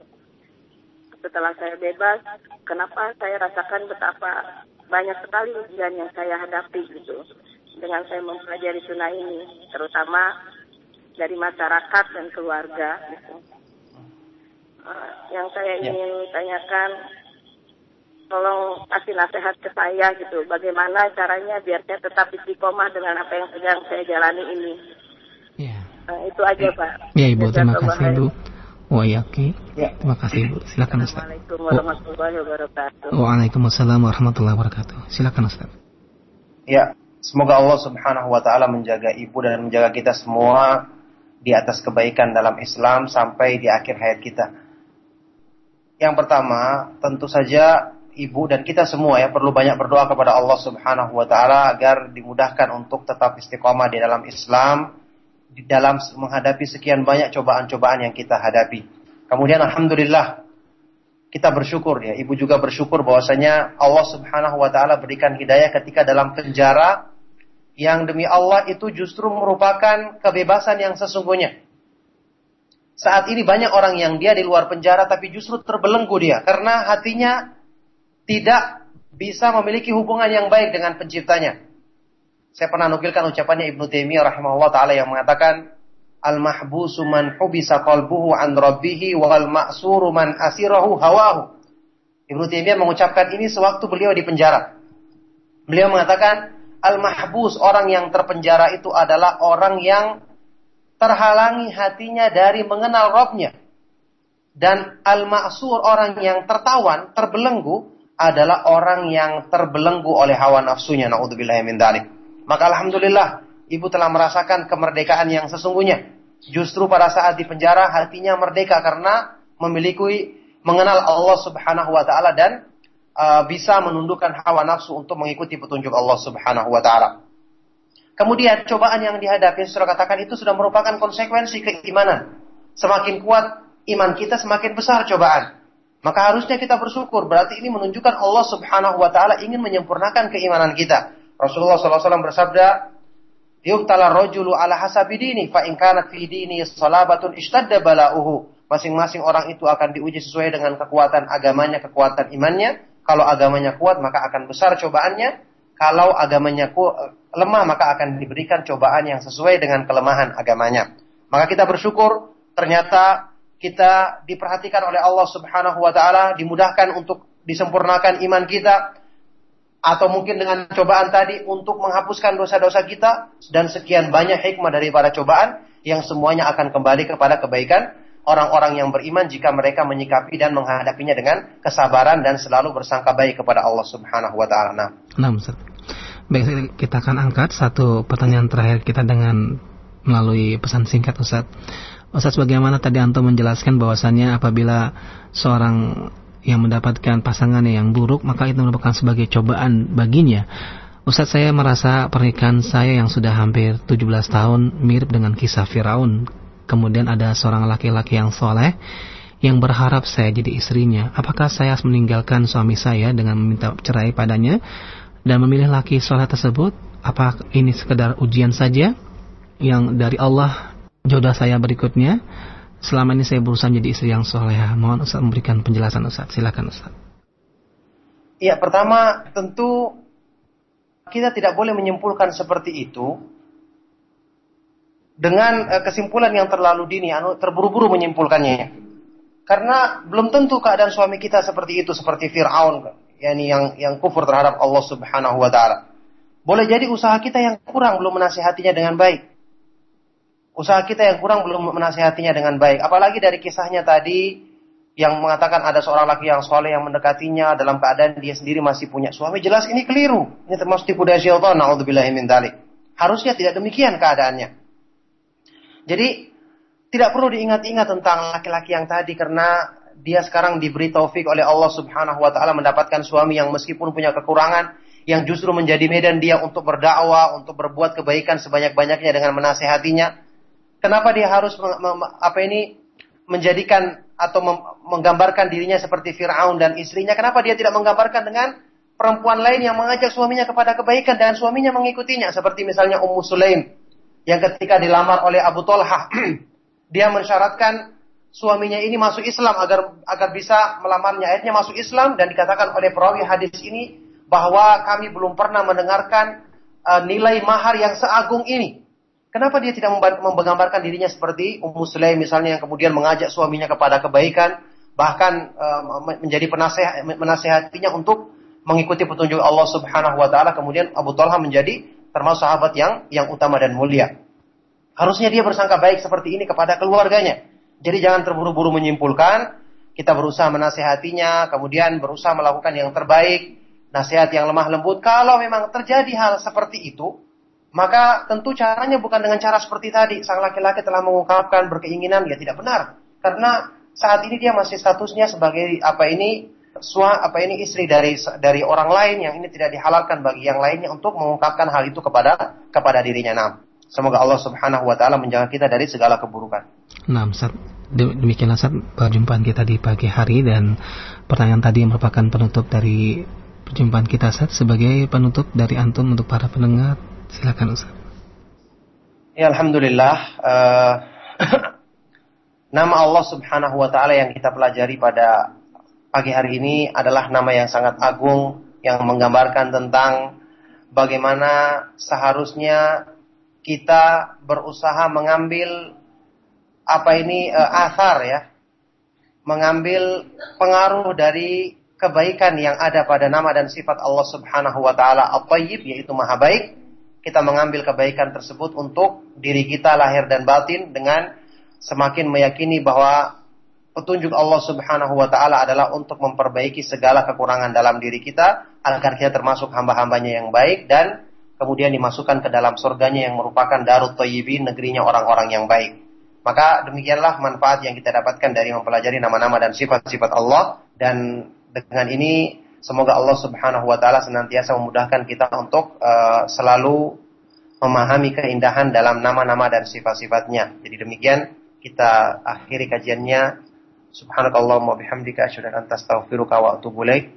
Setelah saya bebas, kenapa saya rasakan betapa banyak sekali ujian yang saya hadapi gitu dengan saya mempelajari sunnah ini, terutama dari masyarakat dan keluarga. Gitu. Uh, yang saya ya. ingin ya. tanyakan, tolong kasih nasihat ke saya gitu, bagaimana caranya biar saya tetap istiqomah dengan apa yang sedang saya jalani ini. Ya. Uh, itu aja ya. Pak. Ya Ibu, terima kasih Ibu. Wayaki. Ya. Terima kasih Ibu. Silakan Ustaz. Assalamualaikum warahmatullahi wabarakatuh. Waalaikumsalam warahmatullahi wabarakatuh. Silakan Ustaz. Ya, semoga Allah Subhanahu wa taala menjaga ibu dan menjaga kita semua di atas kebaikan dalam Islam sampai di akhir hayat kita. Yang pertama, tentu saja ibu dan kita semua ya perlu banyak berdoa kepada Allah Subhanahu wa taala agar dimudahkan untuk tetap istiqomah di dalam Islam di dalam menghadapi sekian banyak cobaan-cobaan yang kita hadapi. Kemudian alhamdulillah kita bersyukur ya. Ibu juga bersyukur bahwasanya Allah Subhanahu wa taala berikan hidayah ketika dalam penjara yang demi Allah itu justru merupakan kebebasan yang sesungguhnya. Saat ini banyak orang yang dia di luar penjara tapi justru terbelenggu dia karena hatinya tidak bisa memiliki hubungan yang baik dengan penciptanya. Saya pernah nukilkan ucapannya Ibnu Taimiyah rahimahullah taala yang mengatakan Al-mahbusu man hubisa qalbuhu an rabbihi wal ma'suru man asirahu hawahu. Ibnu Taimiyah mengucapkan ini sewaktu beliau di penjara. Beliau mengatakan al-mahbus orang yang terpenjara itu adalah orang yang terhalangi hatinya dari mengenal Robnya. Dan al-ma'sur orang yang tertawan, terbelenggu adalah orang yang terbelenggu oleh hawa nafsunya. Maka alhamdulillah ibu telah merasakan kemerdekaan yang sesungguhnya. Justru pada saat di penjara hatinya merdeka karena memiliki mengenal Allah Subhanahu wa taala dan uh, bisa menundukkan hawa nafsu untuk mengikuti petunjuk Allah Subhanahu wa taala. Kemudian cobaan yang dihadapi sudah katakan itu sudah merupakan konsekuensi keimanan. Semakin kuat iman kita semakin besar cobaan. Maka harusnya kita bersyukur. Berarti ini menunjukkan Allah Subhanahu wa taala ingin menyempurnakan keimanan kita. Rasulullah SAW bersabda, Yuktala rojulu ala hasabi dini, fa in kanat fi dini salabatun ishtadda bala'uhu. Masing-masing orang itu akan diuji sesuai dengan kekuatan agamanya, kekuatan imannya. Kalau agamanya kuat, maka akan besar cobaannya. Kalau agamanya lemah, maka akan diberikan cobaan yang sesuai dengan kelemahan agamanya. Maka kita bersyukur, ternyata kita diperhatikan oleh Allah Subhanahu wa taala, dimudahkan untuk disempurnakan iman kita, atau mungkin dengan cobaan tadi untuk menghapuskan dosa-dosa kita dan sekian banyak hikmah dari para cobaan yang semuanya akan kembali kepada kebaikan orang-orang yang beriman jika mereka menyikapi dan menghadapinya dengan kesabaran dan selalu bersangka baik kepada Allah Subhanahu wa taala. Nah, nah Ustaz. Baik, kita akan angkat satu pertanyaan terakhir kita dengan melalui pesan singkat Ustaz. Ustaz bagaimana tadi Anto menjelaskan bahwasannya apabila seorang yang mendapatkan pasangannya yang buruk maka itu merupakan sebagai cobaan baginya. Ustadz saya merasa pernikahan saya yang sudah hampir 17 tahun mirip dengan kisah Firaun. Kemudian ada seorang laki-laki yang soleh yang berharap saya jadi istrinya. Apakah saya harus meninggalkan suami saya dengan meminta cerai padanya dan memilih laki soleh tersebut? Apa ini sekedar ujian saja yang dari Allah jodoh saya berikutnya? selama ini saya berusaha menjadi istri yang soleha. Mohon Ustaz memberikan penjelasan Ustaz. Silakan Ustaz. Ya, pertama tentu kita tidak boleh menyimpulkan seperti itu dengan uh, kesimpulan yang terlalu dini, anu terburu-buru menyimpulkannya. Karena belum tentu keadaan suami kita seperti itu, seperti Fir'aun, yakni yang yang kufur terhadap Allah Subhanahu wa taala. Boleh jadi usaha kita yang kurang belum menasihatinya dengan baik. Usaha kita yang kurang belum menasihatinya dengan baik. Apalagi dari kisahnya tadi yang mengatakan ada seorang laki yang soleh yang mendekatinya dalam keadaan dia sendiri masih punya suami. Jelas ini keliru. Ini termasuk tipu daya syaitan. Harusnya tidak demikian keadaannya. Jadi tidak perlu diingat-ingat tentang laki-laki yang tadi karena dia sekarang diberi taufik oleh Allah Subhanahu wa taala mendapatkan suami yang meskipun punya kekurangan yang justru menjadi medan dia untuk berdakwah, untuk berbuat kebaikan sebanyak-banyaknya dengan menasehatinya. Kenapa dia harus apa ini menjadikan atau menggambarkan dirinya seperti Firaun dan istrinya? Kenapa dia tidak menggambarkan dengan perempuan lain yang mengajak suaminya kepada kebaikan dan suaminya mengikutinya? Seperti misalnya Ummu Sulaim yang ketika dilamar oleh Abu Talha dia mensyaratkan suaminya ini masuk Islam agar agar bisa melamarnya. Akhirnya masuk Islam dan dikatakan oleh perawi hadis ini bahwa kami belum pernah mendengarkan uh, nilai mahar yang seagung ini. Kenapa dia tidak menggambarkan dirinya seperti Ummu Sulaim misalnya yang kemudian mengajak suaminya kepada kebaikan, bahkan uh, menjadi penasehat menasehatinya untuk mengikuti petunjuk Allah Subhanahu wa taala, kemudian Abu Talha menjadi termasuk sahabat yang yang utama dan mulia. Harusnya dia bersangka baik seperti ini kepada keluarganya. Jadi jangan terburu-buru menyimpulkan, kita berusaha menasehatinya, kemudian berusaha melakukan yang terbaik, nasihat yang lemah lembut. Kalau memang terjadi hal seperti itu, maka tentu caranya bukan dengan cara seperti tadi. Sang laki-laki telah mengungkapkan berkeinginan, ya tidak benar. Karena saat ini dia masih statusnya sebagai apa ini sua apa ini istri dari dari orang lain yang ini tidak dihalalkan bagi yang lainnya untuk mengungkapkan hal itu kepada kepada dirinya. Nah, semoga Allah Subhanahu wa taala menjaga kita dari segala keburukan. Nah, Ustaz, demikianlah Ustaz perjumpaan kita di pagi hari dan pertanyaan tadi merupakan penutup dari perjumpaan kita Ustaz sebagai penutup dari antum untuk para pendengar. Silakan Ustaz. Ya Alhamdulillah uh, Nama Allah subhanahu wa ta'ala yang kita pelajari pada pagi hari ini adalah nama yang sangat agung yang menggambarkan tentang bagaimana seharusnya kita berusaha mengambil apa ini uh, asar ya, mengambil pengaruh dari kebaikan yang ada pada nama dan sifat Allah Subhanahu wa taala At-Tayyib yaitu Maha Baik. Kita mengambil kebaikan tersebut untuk diri kita lahir dan batin dengan semakin meyakini bahwa petunjuk Allah Subhanahu wa taala adalah untuk memperbaiki segala kekurangan dalam diri kita agar kita termasuk hamba-hambanya yang baik dan kemudian dimasukkan ke dalam surganya yang merupakan Darut Thayyibin, negerinya orang-orang yang baik. Maka demikianlah manfaat yang kita dapatkan dari mempelajari nama-nama dan sifat-sifat Allah dan dengan ini semoga Allah Subhanahu wa taala senantiasa memudahkan kita untuk uh, selalu memahami keindahan dalam nama-nama dan sifat-sifatnya. Jadi demikian kita akhiri kajiannya. Subhanakallahumma bihamdika asyhadu an anta wa atubu ilaik.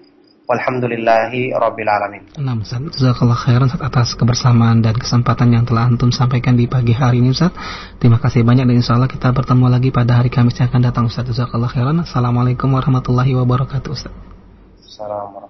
Walhamdulillahi Rabbil Alamin. Nah, Ustaz, Jazakallah khairan Ustaz atas kebersamaan dan kesempatan yang telah Antum sampaikan di pagi hari ini Ustaz. Terima kasih banyak dan insya Allah kita bertemu lagi pada hari Kamis yang akan datang Ustaz. Jazakallah khairan. Assalamualaikum warahmatullahi wabarakatuh Ustaz. Assalamualaikum.